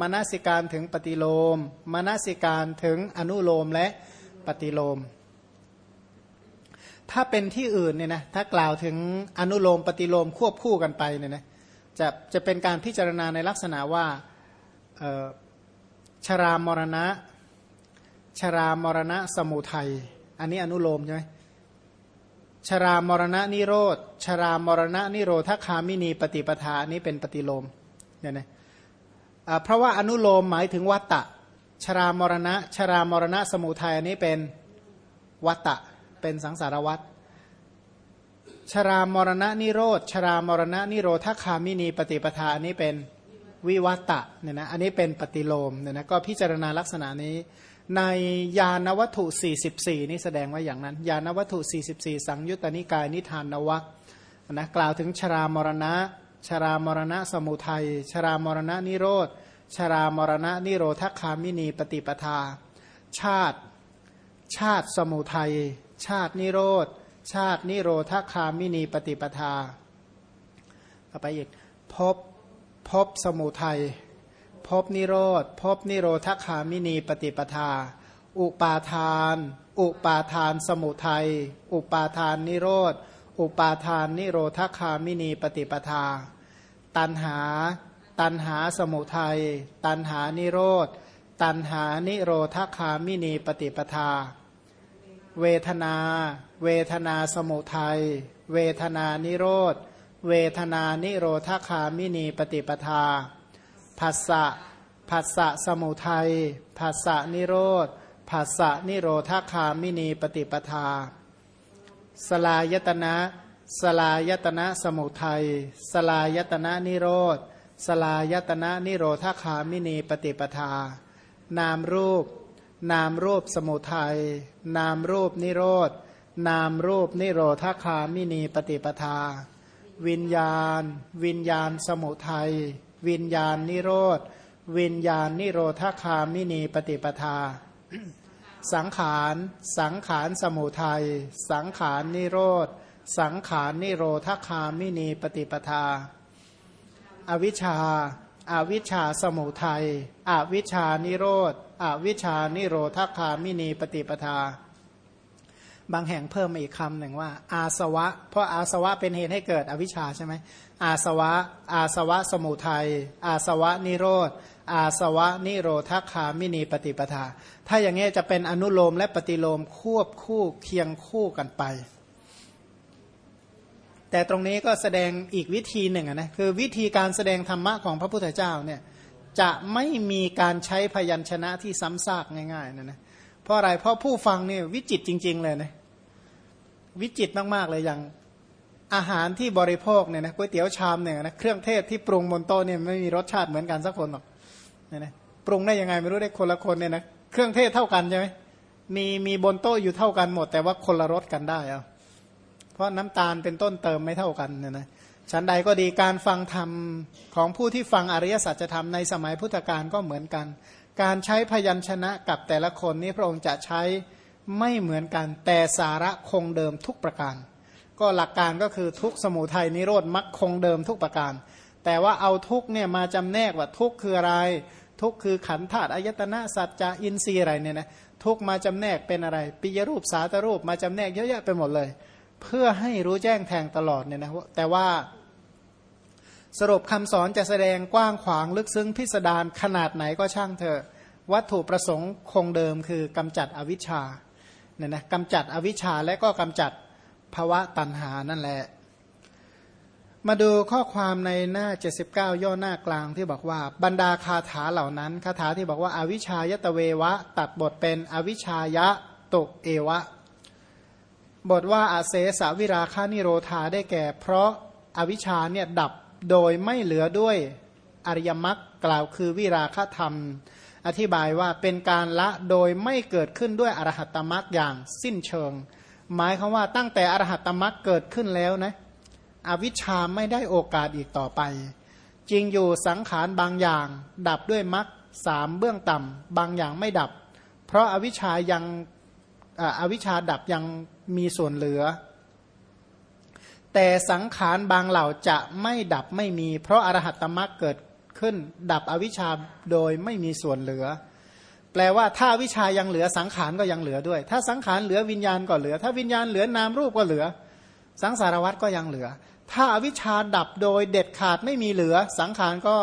มนสิการถึงปฏิโลมมนสิการถึงอนุโลมและปฏิโลม ถ้าเป็นที่อื่นเนี่ยนะถ้ากล่าวถึงอนุโลมปฏิโลมควบคู่กันไปเนี่ยนะจะจะเป็นการพิจารณาในลักษณะว่าชรามรณะ ชรามรณะสมุทัย อันนี้อนุโลมใช่ไหมชรามรณะนิโรธ ชรามรณะนิโรธคามินีปฏิปทานี้เป็นปฏิโลมเนี่ยนะเพราะว่าอนุโลมหมายถึงวัตตะ ชรามรณะ ชรามรณะสมุทัยอันนี้เป็นวัตตะ เป็นสังสารวัตชรามรณะนิโรธ ชรามรณะนิโรธคามินีปฏิปทาอันนี้เป็นวิวัตตะเนี่ยนะ อันนี้เป็นปฏิโลมเนี่ยนะ ก็พิจารณาลักษณะนี้ ในยานวัตถุ 44 นี่แสดงว่าอย่างนั้น ยานวัตถุ 44 สังยุตตนิกายนิทานนวัคนะกล่าวถึงชรามรณะ ชรามรณะสมุทัย ชรามรณะนิโรธ ชรามรณะนิโรธคามินีปฏิปทา ชาติ ชาติสมุทัย ชาตินิโรธ ชาตินิโรธคามินีปฏิปทาต่อไปอีกพบพบสมุทัย พบนิโรธพบนิโรธคามินีปฏิปทา อุปาทาน อุปาทานสมุทัย อุปาทานนิโรธ อุปาทานนิโรธคามินีปฏิปทา ตัณหา ตัณหาสมุทัย ตัณหานิโรธ ตัณหานิโรธคามินีปฏิปทา เวทนา เวทนาสมุทัย เวทนานิโรธ เวทนานิโรธคามินีปฏิปทา ผัสสะผัสสะสมุทัยผัสสะนิโรธผัสสะนิโรธาคามินีปฏิปทา สลายตนะ สลายตนะสมุทัย สลายตนะนิโรธ สลายตนะนิโรธาคามินีปฏิปทา นามรูป นามรูปสมุทัย นามรูปนิโรธ นามรูปนิโรธาคามินีปฏิปทา วิญญาณ วิญญาณสมุทัย วิญญาณนิโรธ วิญญาณนิโรธคามินีปฏิปทา สังขาร สังขารสมุทัย สังขารนิโรธ สังขารนิโรธคามินีปฏิปทา อวิชชา อวิชชาสมุทัยอวิชชานิโรธอวิชชานิโรธคามินีปฏิปทา บางแห่งเพิ่มมาอีกคำหนึ่งว่า อาสวะ เพราะอาสวะเป็นเหตุให้เกิดอวิชชาใช่ไหมอาสวะ อาสวะสมุทัย อาสวะนิโรธ อาสวะนิโรธคามินีปฏิปทา ถ้าอย่างนี้จะเป็นอนุโลมและปฏิโลมควบคู่เคียงคู่กันไป แต่ตรงนี้ก็แสดงอีกวิธีหนึ่งนะคือวิธีการแสดงธรรมะของพระพุทธเจ้าเนี่ยจะไม่มีการใช้พยัญชนะที่ซ้ำซากง่ายๆนะนะเพราะอะไรเพราะผู้ฟังเนี่ยวิจิตจริง ๆ เลยนะ วิจิตมากๆเลยอย่างอาหารที่บริโภคเนี่ยนะก๋วยเตี๋ยวชามเนี่ยนะเครื่องเทศที่ปรุงบนโต๊ะเนี่ยไม่มีรสชาติเหมือนกันสักคนหรอกเนี่ยนะปรุงได้ยังไงไม่รู้ได้คนละคนเนี่ยนะเครื่องเทศเท่ากันใช่ไหมมีมีบนโต๊ะอยู่เท่ากันหมด แต่ว่าคนละรสกันได้เอาเพราะน้ำตาลเป็นต้นเติมไม่เท่ากันเนี่ยนะชั้นใดก็ดีการฟังธรรมของผู้ที่ฟังอริยสัจธรรมในสมัยพุทธกาลก็เหมือนกัน การใช้พยัญชนะกับแต่ละคนนี้พระองค์จะใช้ ไม่เหมือนกัน แต่สาระคงเดิมทุกประการ ก็หลักการก็คือทุกสมุทัยนิโรธมักคงเดิมทุกประการ แต่ว่าเอาทุกเนี่ยมาจำแนกว่าทุกคืออะไร ทุกคือขันธ์ธาตุอายตนะสัจจะอินทรีย์อะไรเนี่ยนะทุกมาจำแนกเป็นอะไรปิยรูปสาตรูปมาจำแนกเยอะแยะไปหมดเลย เพื่อให้รู้แจ้งแทงตลอดเนี่ยนะแต่ว่าสรุปคำสอนจะแสดงกว้างขวางลึกซึ้งพิสดารขนาดไหนก็ช่างเถอะ วัตถุประสงค์คงเดิมคือกำจัดอวิชชา เนี่ยนะกำจัดอวิชชาและก็กำจัดภาวะตัณหานั่นแหละ มาดูข้อความในหน้า 79 ย่อหน้ากลางที่บอกว่า บรรดาคาถาเหล่านั้นคาถาที่บอกว่าอาวิชายตเววะ ตัดบทเป็นอวิชายะตุเอวะ บทว่าอาเสสวิราคานิโรธาได้แก่ เพราะอาวิชชาเนี่ยดับโดยไม่เหลือด้วยอริยมรรคกล่าวคือวิราคธรรม อธิบายว่าเป็นการละโดยไม่เกิดขึ้นด้วยอรหัตตมรรคอย่างสิ้นเชิง หมายคือว่าตั้งแต่อรหัตตมรรคเกิดขึ้นแล้วนะอวิชชาไม่ได้โอกาสอีกต่อไป จริงอยู่สังขารบางอย่าง ดับด้วยมรรคสามเบื้องต่ำบางอย่างไม่ดับ เพราะอาวิชชายังอวิชชาดับยังมีส่วนเหลือ แต่สังขารบางเหล่าจะไม่ดับไม่มี เพราะอรหัตตมรรคเกิด ขึ้น ดับอวิชชาโดยไม่มีส่วนเหลือ แปลว่าถ้าวิชายังเหลือสังขารก็ยังเหลือด้วย ถ้าสังขารเหลือวิญญาณก็เหลือ ถ้าวิญญาณเหลือนามรูปก็เหลือ สังสารวัตรก็ยังเหลือ ถ้าอวิชชาดับโดยเด็ดขาดไม่มีเหลือ สังขารก็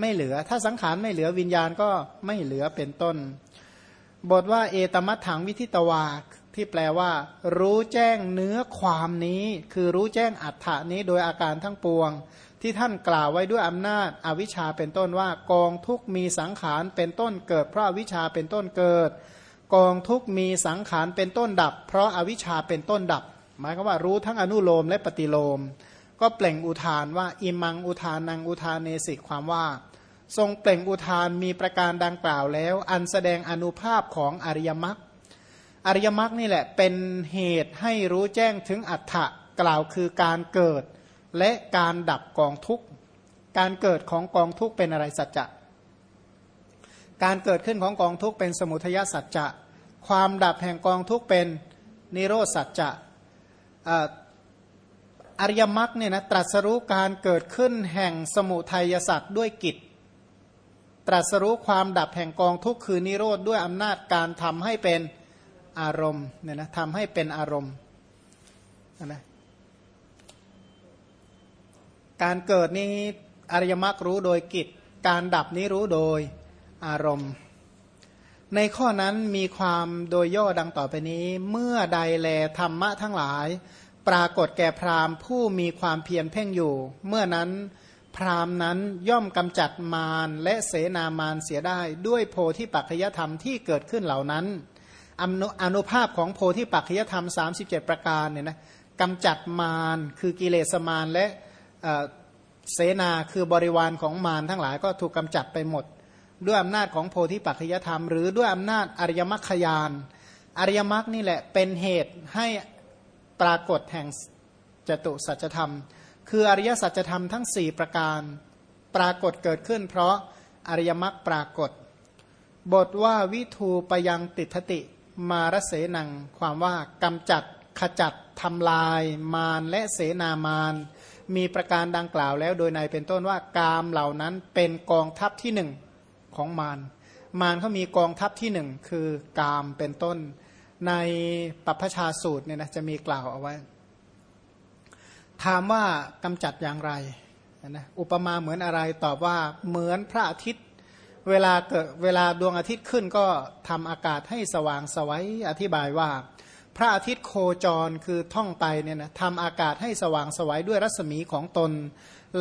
ไม่เหลือ ถ้าสังขารไม่เหลือวิญญาณก็ไม่เหลือเป็นต้น บทว่าเอตมัตถังวิธิตวาที่แปลว่า รู้แจ้งเนื้อความนี้ คือรู้แจ้งอัฏฐานี้โดยอาการทั้งปวง ที่ท่านกล่าวไว้ด้วยอำนาจอวิชชาเป็นต้นว่ากองทุกมีสังขารเป็นต้นเกิด เพราะอวิชชาเป็นต้นเกิด กองทุกมีสังขารเป็นต้นดับ เพราะอาวิชชาเป็นต้นดับ หมายความว่ารู้ทั้งอนุโลมและปฏิโลม ก็เปล่งอุทานว่าอิมังอุทานังอุทานเนสิกความว่า ทรงเปล่งอุทานมีประการดังกล่าวแล้ว อันแสดงอนุภาพของอริยมรรคอริยมรรคนี่แหละเป็นเหตุให้รู้แจ้งถึงอัฏฐะกล่าวคือการเกิด และการดับกองทุกข์ การเกิดของกองทุกข์เป็นอะไรสัจจะการเกิดขึ้นของกองทุกข์เป็นสมุทัยสัจจะ ความดับแห่งกองทุกข์เป็นนิโรสัจจะอริยมรรคเนี่ยนะตรัสรู้การเกิดขึ้นแห่งสมุทัยสัตว์ด้วยกิจ ตรัสรู้ความดับแห่งกองทุกข์คือนิโรธด้วยอำนาจการทำให้เป็นอารมณ์เนี่ยนะทำให้เป็นอารมณ์นะ การเกิดนี้อริยมรรครู้โดยกิจ การดับนี้รู้โดยอารมณ์ ในข้อนั้นมีความโดยย่อดังต่อไปนี้ เมื่อใดแลธรรมะทั้งหลาย ปรากฏแก่พราหมณ์ผู้มีความเพียรเพ่งอยู่ เมื่อนั้นพราหมณ์นั้นย่อมกำจัดมารและเสนามารเสียได้ ด้วยโพธิปัจจยธรรมที่เกิดขึ้นเหล่านั้นอนุภาพของโพธิปัจจยธรรม 37 ประการเนี่ยนะกำจัดมารคือกิเลสมารและ เสนาคือบริวารของมารทั้งหลายก็ถูกกำจัดไปหมด ด้วยอำนาจของโพธิปัจจยธรรม หรือด้วยอำนาจอริยมรรคยาน อริยมรรคนี่แหละเป็นเหตุให้ปรากฏแห่งจตุสัจธรรม คืออริยสัจธรรมทั้ง 4 ประการปรากฏเกิดขึ้น เพราะอริยมรรคปรากฏ บทว่าวิทูปยังติทติมารเสนัง ความว่ากำจัดขจัดทำลาย มารและเสนามาร มีประการดังกล่าวแล้วโดยในเป็นต้นว่ากามเหล่านั้นเป็นกองทัพที่หนึ่งของมาร มารเขามีกองทัพที่หนึ่งคือกามเป็นต้น ในปัพชาสูตรเนี่ยนะจะมีกล่าวเอาไว้ ถามว่ากำจัดอย่างไรนะอุปมาเหมือนอะไรตอบว่าเหมือนพระอาทิตย์ เวลาเกิดเวลาดวงอาทิตย์ขึ้นก็ทำอากาศให้สว่างสวัยอธิบายว่า พระอาทิตย์โคจรคือท่องไปเนี่ยนะทำอากาศให้สว่างสวัยด้วยรัศมีของตน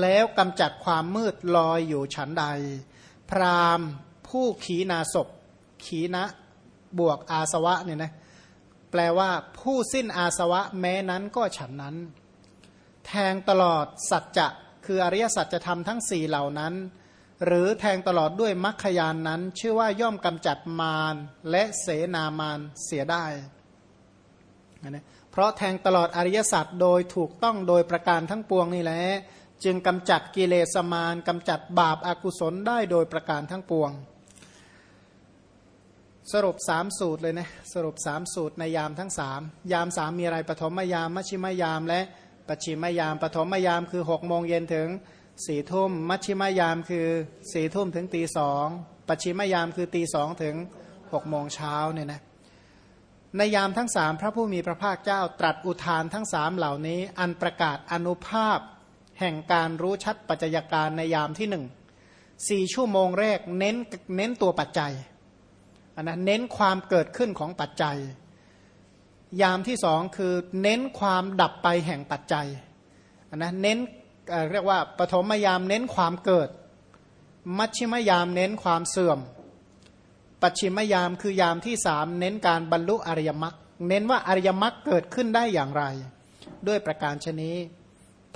แล้วกำจัดความมืดลอยอยู่ฉันใด พรามผู้ขีนาศพขีนะบวกอาสวะเนี่ยนะแปลว่าผู้สิ้นอาสวะแม้นั้นก็ฉันนั้น แทงตลอดสัจจะคืออริยสัจจะทำทั้งสี่เหล่านั้น หรือแทงตลอดด้วยมรรคยานนั้น ชื่อว่าย่อมกำจัดมารและเสนามารเสียได้ นะเพราะแทงตลอดอริยสัจโดยถูกต้องโดยประการทั้งปวงนี่แหละจึงกำจัดกิเลสมารกำจัดบาปอากุศลได้โดยประการทั้งปวง สรุปสามสูตรเลยนะสรุปสามสูตรในยามทั้งสามยามสามมีอะไรปฐมยามมัชชิมยามและปัจฉิมยามปฐมยามคือหกโมงเย็นถึงสี่ทุ่มมัชชิมยามคือสี่ทุ่มถึงตีสองปัจฉิมยามคือตีสองถึงหกโมงเช้าเนี่ยนะ ในยามทั้งสามพระผู้มีพระภาคเจ้าตรัสอุทานทั้งสามเหล่านี้ อันประกาศอนุภาพ แห่งการรู้ชัดปัจจัยการในยามที่หนึ่งสี่ชั่วโมงแรกเน้นเน้นตัวปัจจัยนนะเน้นความเกิดขึ้นของปัจจัย ยามที่สองคือเน้นความดับไปแห่งปัจจัยนนะเน้นเรียกว่าปฐมยามเน้นความเกิด มัชชิมยามเน้นความเสื่อม ปัจฉิมยามคือยามที่สามเน้นการบรรลุอริยมรรคเน้นว่าอริยมรรคเกิดขึ้นได้อย่างไร ด้วยประการชนี้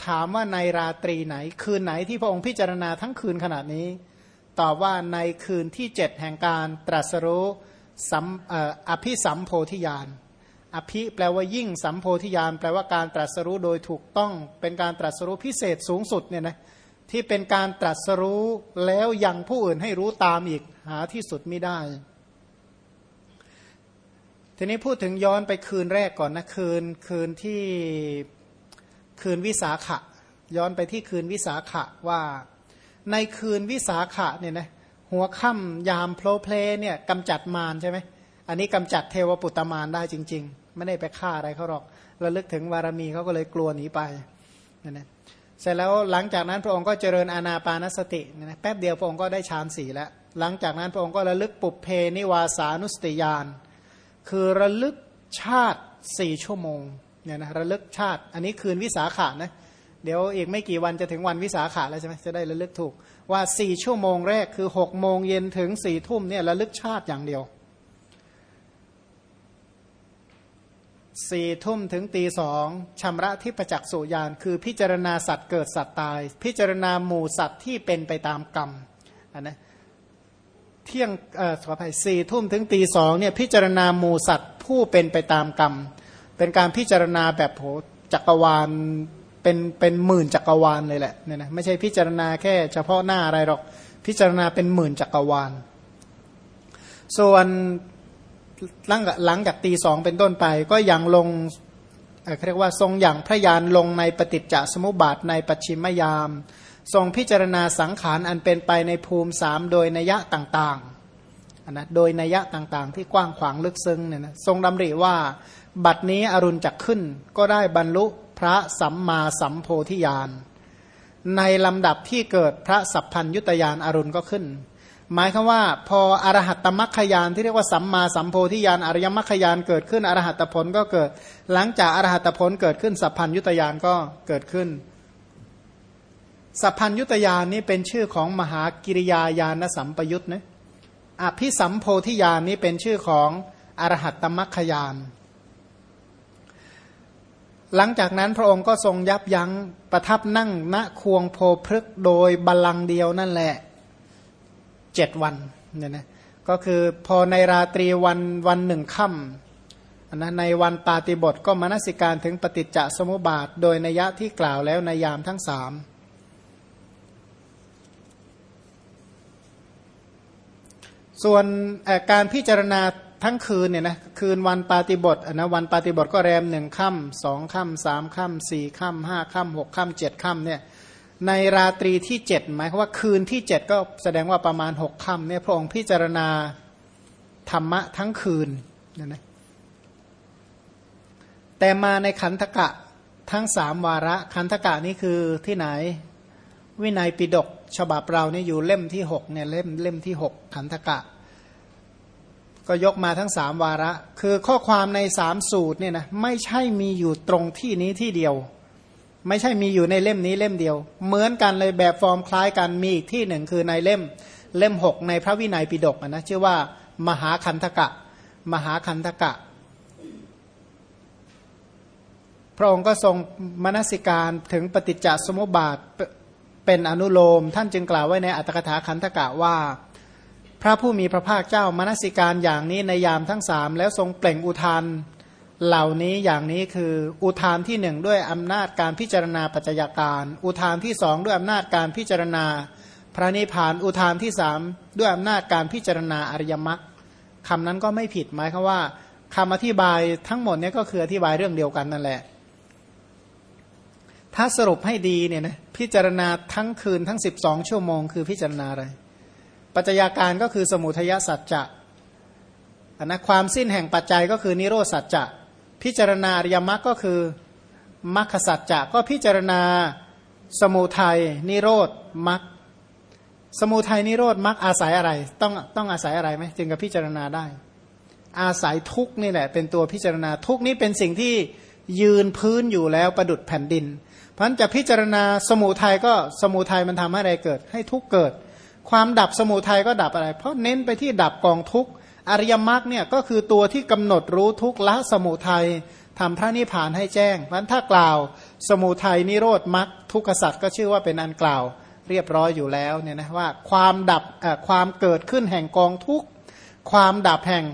ถามว่าในราตรีไหน คืนไหนที่พระองค์พิจารณาทั้งคืนขนาดนี้ตอบว่าในคืนที่เจ็ดแห่งการตรัสรู้สัมอภิสัมโพธิญาณอภิแปลว่ายิ่งสัมโพธิญาณแปลว่าการตรัสรู้โดยถูกต้องเป็นการตรัสรู้พิเศษสูงสุดเนี่ยนะ ที่เป็นการตรัสรู้แล้วยังผู้อื่นให้รู้ตามอีกหาที่สุดไม่ได้ ทีนี้พูดถึงย้อนไปคืนแรกก่อนนะคืนคืนที่คืนวิสาขะ ย้อนไปที่คืนวิสาขะว่าในคืนวิสาขะเนี่ยนะหัวค่ำยามโพลเพลเนี่ยกำจัดมารใช่ไหมอันนี้กำจัดเทวปุตตมารได้จริง ๆ ไม่ได้ไปฆ่าอะไรเขาหรอกระลึกถึงวารมีเขาก็เลยกลัวหนีไปนั่นนะ เสร็จแล้วหลังจากนั้นพระองค์ก็เจริญอานาปานสตินะแป๊บเดียวพระองค์ก็ได้ฌานสี่แล้ว หลังจากนั้นพระองค์ก็ระลึกปุบเพนิวาสานุสติยาน คือระลึกชาติสี่ชั่วโมงเนี่ยนะระลึกชาติ อันนี้คืนวิสาขะนะเดี๋ยวอีกไม่กี่วันจะถึงวันวิสาขะแล้วใช่ไหมจะได้ระลึกถูกว่าสี่ชั่วโมงแรกคือหกโมงเย็นถึงสี่ทุ่มเนี่ยระลึกชาติอย่างเดียว สี่ทุ่มถึงตีสองชำระที่ประจักษ์สุญานคือพิจารณาสัตว์เกิดสัตว์ตาย พิจารณาหมู่สัตว์ที่เป็นไปตามกรรมนนะเที่ยงเอ่อขออภัยสี่ทุ่มถึงตีสองเนี่ยพิจารณาหมู่สัตว์ผู้เป็นไปตามกรรม เป็นการพิจารณาแบบโหจักรวาลเป็นเป็นหมื่นจักรวาลเลยแหละเนี่ยนะไม่ใช่พิจารณาแค่เฉพาะหน้าอะไรหรอกพิจารณาเป็นหมื่นจักรวาล ส่วน หลังหลังจากตีสองเป็นต้นไป ก็ยังลงเรียกว่าทรงอย่างพระยานลงในปฏิจจสมุปบาทในปัจฉิมยาม ทรงพิจารณาสังขารอันเป็นไปในภูมิสามโดยนัยะต่างๆนะโดยนัยะต่างๆ ที่กว้างขวางลึกซึ้งเนี่ยนะทรงดำริว่าบัดนี้อรุณจักขึ้น ก็ได้บรรลุพระสัมมาสัมโพธิญาณในลำดับที่เกิดพระสัพพัญยุตยานอรุณก็ขึ้น หมายคือว่า พออรหัตตมัคคยานที่เรียกว่าสัมมาสัมโพธิญาณอริยมัคคยานเกิดขึ้นอรหัตผลก็เกิด หลังจากอรหัตผลเกิดขึ้นสัพพัญยุตยานก็เกิดขึ้น สัพพัญยุตยานนี้เป็นชื่อของมหากิริยาญาณสัมปยุตนะอภิสัมโพธิญาณนี้เป็นชื่อของอรหัตตมัคคยานหลังจากนั้นพระองค์ก็ทรงยับยั้งประทับนั่งณควงโพพฤกโดยบาลังเดียวนั่นแหละ เจ็ดวันเนี่ยนะก็คือพอในราตรีวันวันหนึ่งค่ำนะในวันปาติบทก็มนสิการถึงปฏิจจสมุปบาท โดยนัยะที่กล่าวแล้วในยามทั้งสามส่วนการพิจารณาทั้งคืนเนี่ยนะคืนวันปาติบทนะวันปาติบทก็แรมหนึ่งค่ำสองค่ำสามค่ำสี่ค่ำห้าค่ำหกค่ำเจ็ดค่ำเนี่ย ในราตรีที่เจ็ดหมายความว่าคืนที่เจ็ดก็แสดงว่าประมาณหกค่ำเนี่ยพระองค์พิจารณาธรรมะทั้งคืนนี่ยนะแต่มาในขันธกะทั้งสามวาระขันธกะนี่คือที่ไหน วินัยปิดกฉบับเราเนี่ยอยู่เล่มที่หกเนี่ยเล่มเล่มที่หกขันธกะ ก็ยกมาทั้งสามวาระ คือข้อความในสามสูตรเนี่ยนะไม่ใช่มีอยู่ตรงที่นี้ที่เดียว ไม่ใช่มีอยู่ในเล่มนี้เล่มเดียว เหมือนกันเลยแบบฟอร์มคล้ายกันมีอีกที่หนึ่งคือในเล่มเล่มหกในพระวินัยปิฎกนะชื่อว่ามหาคันธกะ มหาคันธกะ พระองค์ก็ทรงมนสิการถึงปฏิจจสมุปบาทเป็นอนุโลม ท่านจึงกล่าวไว้ในอัตถกถาคันธกะว่า พระผู้มีพระภาคเจ้ามนสิการอย่างนี้ในยามทั้งสามแล้วทรงเปล่งอุทาน เหล่านี้อย่างนี้คืออุทานที่หนึ่งด้วยอำนาจการพิจารณาปัจจัยการ อุทานที่สองด้วยอำนาจการพิจารณา พระนิพพานอุทานที่สามด้วยอำนาจการพิจารณาอริยมรรคคำนั้นก็ไม่ผิดหมายคือว่าคำอธิบายทั้งหมดนี้ก็คืออธิบายเรื่องเดียวกันนั่นแหละ ถ้าสรุปให้ดีเนี่ยนะพิจารณาทั้งคืนทั้ง 12 ชั่วโมง คือพิจารณาอะไร ปัจจัยการก็คือสมุทัยสัจจะอันนะความสิ้นแห่งปัจจัยก็คือนิโรธสัจจะ พิจารณาอริยมรรคก็คือมรรคสัจจะก็พิจารณาสมุทัยนิโรธมรรคสมุทัยนิโรธมรรคอาศัยอะไร ต้องต้องอาศัยอะไรไหมจึงจะพิจารณาได้ อาศัยทุกนี่แหละ เป็นตัวพิจารณาทุกนี้เป็นสิ่งที่ยืนพื้นอยู่แล้วประดุดแผ่นดิน เพราะะนั้นจะพิจารณาสมุทัยก็สมุทัยมันทำให้อะไรเกิด ให้ทุกเกิด ความดับสมุทัยก็ดับอะไร เพราะเน้นไปที่ดับกองทุก อริยมรรคเนี่ยก็คือตัวที่กำหนดรู้ทุกละสมุทัยทำพระนิพพานให้แจ้งเพราะถ้ากล่าว สมุทัยนิโรธมรรคทุกขสัตว์ก็ชื่อว่าเป็นอันกล่าว เรียบร้อยอยู่แล้วเนี่ยนะว่าความดับความเกิดขึ้นแห่งกองทุกความดับแห่ง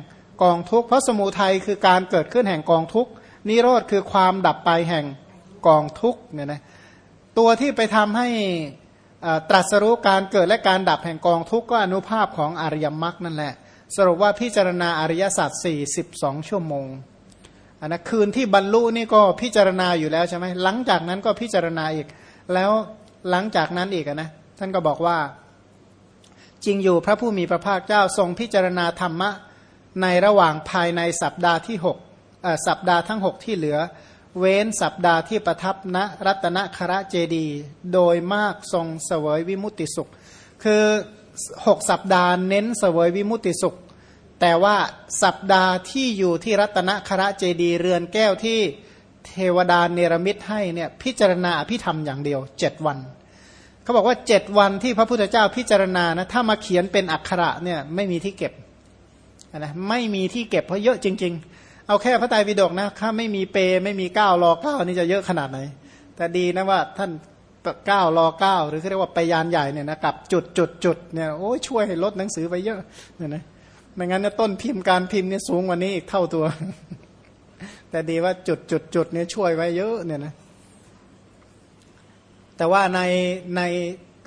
กองทุกเพราะสมุทัยคือการเกิดขึ้นแห่งกองทุกนิโรธคือความดับไปแห่งกองทุกเนี่ยนะตัวที่ไปทำให้ตรัสรู้การเกิดและการดับแห่งกองทุกก็อนุภาพของอริยมรรคนั่นแหละ สรุปว่าพิจารณาอริยสัจสี่สิบสองชั่วโมงอันนะคืนที่บรรลุนี่ก็พิจารณาอยู่แล้วใช่ไหมหลังจากนั้นก็พิจารณาอีก แล้วหลังจากนั้นอีกนะท่านก็บอกว่า จริงอยู่พระผู้มีพระภาคเจ้าทรงพิจารณาธรรมะในระหว่างภายในสัปดาห์ที่หกสัปดาห์ทั้งหกที่เหลือ เว้นสัปดาห์ที่ประทับณรัตนคระเจดี โดยมากทรงเสวยวิมุติสุข คือ หกสัปดาห์เน้นเสวยวิมุติสุข แต่ว่าสัปดาห์ที่อยู่ที่รัตนคระเจดีเรือนแก้วที่เทวดาเนรมิตให้เนี่ยพิจารณาพิธรรมอย่างเดียวเจ็ดวันเขาบอกว่าเจ็ดวันที่พระพุทธเจ้าพิจารณานะถ้ามาเขียนเป็นอักขระเนี่ยไม่มีที่เก็บนะไม่มีที่เก็บเพราะเยอะจริง ๆ เอาแค่พระไตรปิฎกนะถ้าไม่มีเปไม่มีเก้ารอเก้านี่จะเยอะขนาดไหนแต่ดีนะว่าท่าน เก้ารอเก้าหรือเรียกว่าไปยานใหญ่เนี่ยนะกับจุดจุดจุดเนี่ยโอ้ยช่วยให้ลดหนังสือไปเยอะเนี่ยนะไม่งั้นต้นพิมพ์การพิมพ์เนี่ยสูงกว่านี้อีกเท่าตัว แต่ดีว่าจุดจุดจุดเนี่ยช่วยไว้เยอะเนี่ยนะแต่ว่าในใน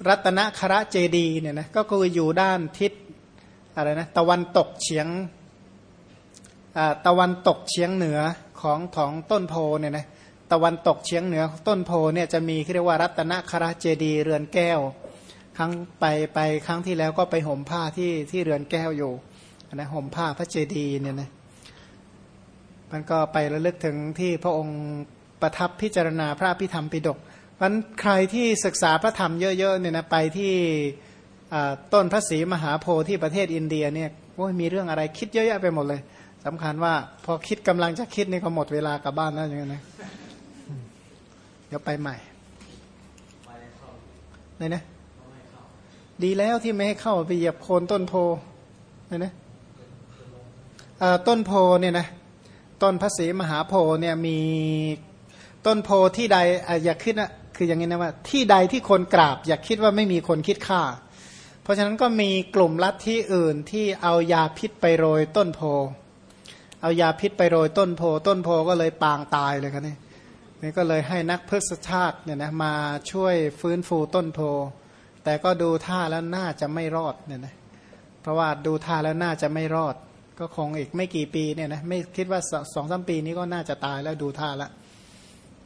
รัตนคระเจดีเนี่ยนะก็คืออยู่ด้านทิศอะไรนะตะวันตกเฉียงตะวันตกเฉียงเหนือของของต้นโพเนี่ยนะ ตะวันตกเฉียงเหนือต้นโพเนี่ยจะมีเรียกว่ารัตนคราเจดีเรือนแก้ว ครั้งไปไปครั้งที่แล้วก็ไปห่มผ้าที่ที่เรือนแก้วอยู่นะห่มผ้าพระเจดีเนี่ยนะมันก็ไประลึกถึงที่พระองค์ประทับพิจารณาพระพิธรรมปิฎกมันใครที่ศึกษาพระธรรมเยอะๆเนี่ยนะไปที่ต้นพระศรีมหาโพธิ์ที่ประเทศอินเดียเนี่ยโอ้ยมีเรื่องอะไรคิดเยอะแยะไปหมดเลยสำคัญว่าพอคิดกำลังจะคิดนี่ก็หมดเวลากลับบ้านแล้วอย่างนี้นะ ดี๋ยวไปใหม่ไหนนะดีแล้วที่ไม่ให้เข้าไปเหยียบโคนต้นโพไหนนะต้นโพเนี่ยนะต้นพระศรีมหาโพเนี่ยมีต้นโพที่ใดอย่าคิดนะคืออย่างนี้นะว่า ที่ใดที่คนกราบ อย่าคิดว่าไม่มีคนคิดฆ่า เพราะฉะนั้นก็มีกลุ่มลัทธิอื่นที่เอายาพิษไปโรยต้นโพ เอายาพิษไปโรยต้นโพ ต้นโพก็เลยปางตายเลยครับนี่ นี่ก็เลยให้นักพฤกษชาติเนี่ยนะมาช่วยฟื้นฟูต้นโพ แต่ก็ดูท่าแล้วน่าจะไม่รอดเนี่ยนะเพราะว่าดูท่าแล้วน่าจะไม่รอด ก็คงอีกไม่กี่ปีเนี่ยนะไม่คิดว่าสองสามปีนี้ก็น่าจะตายแล้วดูท่าแล้ว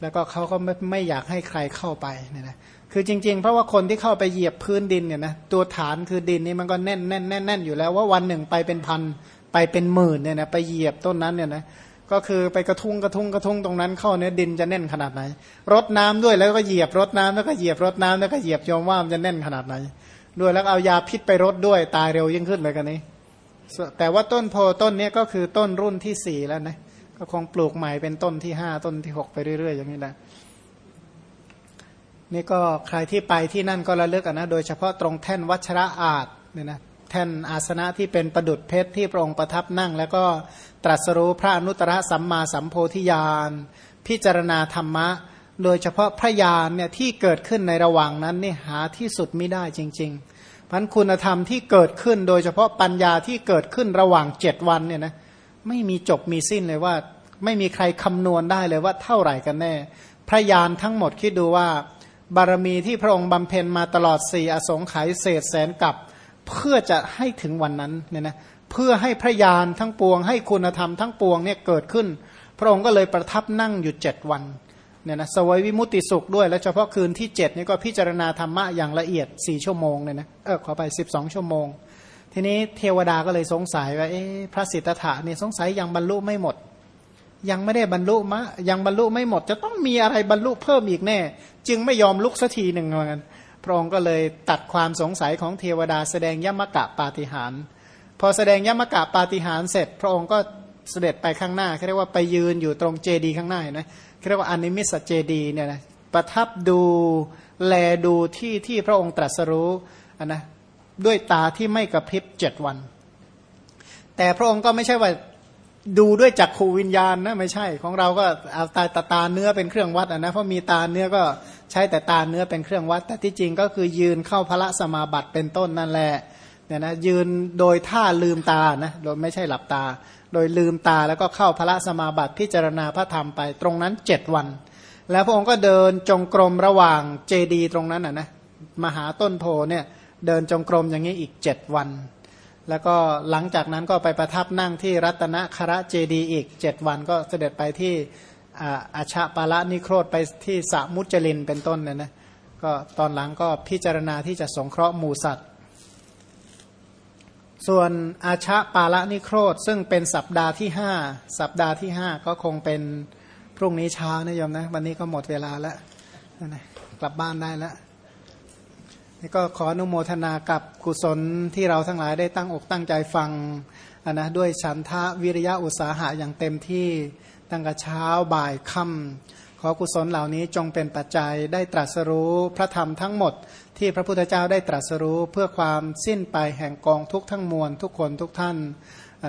แล้วก็เขาก็ไม่ไม่อยากให้ใครเข้าไปเนี่ยนะคือจริง ๆ เพราะว่าคนที่เข้าไปเหยียบพื้นดินเนี่ยนะตัวฐานคือดินนี่มันก็แน่นแน่นแน่นแน่นอยู่แล้วว่าวันหนึ่งไปเป็นพันไปเป็นหมื่นเนี่ยนะไปเหยียบต้นนั้นเนี่ยนะ ก็คือไปกระทุ้งกระทุ้งกระทุ้งตรงนั้นเข้าเนี่ยดินจะแน่นขนาดไหน รดน้ำด้วยแล้วก็เหยียบรดน้ำแล้วก็เหยียบรดน้ำแล้วก็เหยียบยอมว่ามันจะแน่นขนาดไหน ด้วยแล้วเอายาพิษไปรดด้วยตายเร็วยิ่งขึ้นเลยกันนี้ แต่ว่าต้นโพต้นนี้ก็คือต้นรุ่นที่สี่แล้วนะก็คงปลูกใหม่เป็นต้นที่ห้าต้นที่หกไปเรื่อยๆ อย่างนี้แหละนี่ก็ใครที่ไปที่นั่นก็ระลึกนะโดยเฉพาะตรงแท่นวัชระอาจเนี่ยนะ แท่นอาสนะที่เป็นประดุดเพชรที่พระองค์ประทับนั่ง แล้วก็ตรัสรู้พระอนุตตรสัมมาสัมโพธิญาณพิจารณาธรรมะ โดยเฉพาะพระญาณเนี่ยที่เกิดขึ้นในระหว่างนั้นนี่หาที่สุดไม่ได้จริงๆพันคุณธรรมที่เกิดขึ้น โดยเฉพาะปัญญาที่เกิดขึ้นระหว่างเจ็ดวันเนี่ยนะไม่มีจบมีสิ้นเลยว่า ไม่มีใครคำนวณได้เลยว่าเท่าไหร่กันแน่ พระญาณทั้งหมดคิดดูว่าบารมีที่พระองค์บำเพ็ญมาตลอดสี่อสงไขยเศษแสนกับ เพื่อจะให้ถึงวันนั้นเนี่ยนะเพื่อให้พระญาณทั้งปวง ให้คุณธรรมทั้งปวงเนี่ยเกิดขึ้น พระองค์ก็เลยประทับนั่งอยู่เจ็ดวันเนี่ยนะสวยวิมุตติสุขด้วยและเฉพาะคืนที่เจ็ดนี่ก็พิจารณาธรรมะอย่างละเอียดสี่ชั่วโมงเนี่ยนะเออขอไปสิบสองชั่วโมง ทีนี้เทวดาก็เลยสงสัยว่าเอ๊ะพระสิทธัตถะเนี่ยสงสัยยังบรรลุไม่หมด ยังไม่ได้บรรลุมะยังบรรลุไม่หมด จะต้องมีอะไรบรรลุเพิ่มอีกแน่ จึงไม่ยอมลุกสักทีหนึ่งเหมือนกัน พระองค์ก็เลยตัดความสงสัยของเทวดา แสดงยมกะปาฏิหารพอแสดงยมกะปาฏิหารเสร็จ พระองค์ก็เสด็จไปข้างหน้าเขาเรียกว่าไปยืนอยู่ตรงเจดีข้างหน้านะเรียกว่าอนิมิสเจดีเนี่ยนะประทับดูแลดูที่ที่พระองค์ตรัสรู้นนะด้วยตาที่ไม่กระพริบเจ็ดวัน แต่พระองค์ก็ไม่ใช่ว่าดูด้วยจักขูวิญญาณนะไม่ใช่ของเราก็เอาตาตาตาเนื้อเป็นเครื่องวัดนะเพราะมีตาเนื้อก็ ใช้แต่ตาเนื้อเป็นเครื่องวัด แต่ที่จริงก็คือยืนเข้าพระสมาบัติเป็นต้นนั่นแหละเนี่ยนะยืนโดยท่าลืมตานะโดยไม่ใช่หลับตา โดยลืมตาแล้วก็เข้าพระสมาบัติพิจารณาพระธรรมไปตรงนั้นเจ็ดวัน แล้วพระองค์ก็เดินจงกรมระหว่างเจดีตรงนั้นนะนะมหาต้นโพเนี่ยเดินจงกรมอย่างนี้อีกเจ็ดวัน แล้วก็หลังจากนั้นก็ไปประทับนั่งที่รัตนคระเจดีอีกเจ็ดวันก็เสด็จไปที่ อาชาปาละนิโครธไปที่สมุจลินเป็นต้นเนี่ยนะก็ตอนหลังก็พิจารณาที่จะสงเคราะห์หมูสัตว์ ส่วนอาชาปาละนิโครธซึ่งเป็นสัปดาห์ที่ห้าสัปดาห์ที่ห้าก็คงเป็นพรุ่งนี้เช้านะโยมนะวันนี้ก็หมดเวลาแล้วนะกลับบ้านได้แล้วนี่ก็ขออนุโมทนากับกุศลที่เราทั้งหลายได้ตั้งอกตั้งใจฟังนะด้วยฉันทะวิริยะอุตสาหะอย่างเต็มที่ ตั้งแต่เช้าบ่ายค่ำขอกุศลเหล่านี้จงเป็นปัจจัยได้ตรัสรู้พระธรรมทั้งหมด ที่พระพุทธเจ้าได้ตรัสรู้เพื่อความสิ้นไปแห่งกองทุกทั้งมวลทุกคนทุกท่าน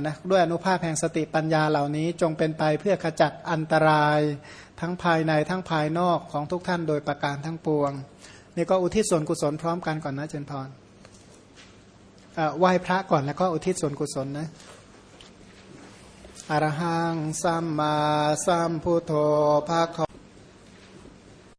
นะด้วยอนุภาพแห่งสติปัญญาเหล่านี้จงเป็นไปเพื่อขจัดอันตรายทั้งภายในทั้งภายนอกของทุกท่านโดยประการทั้งปวง นี่ก็อุทิศส่วนกุศลพร้อมกันก่อนนะเจนพรไหว้พระก่อนแล้วก็อุทิศส่วนกุศลนะ อรหังสัมมาสัมพุทโธภะ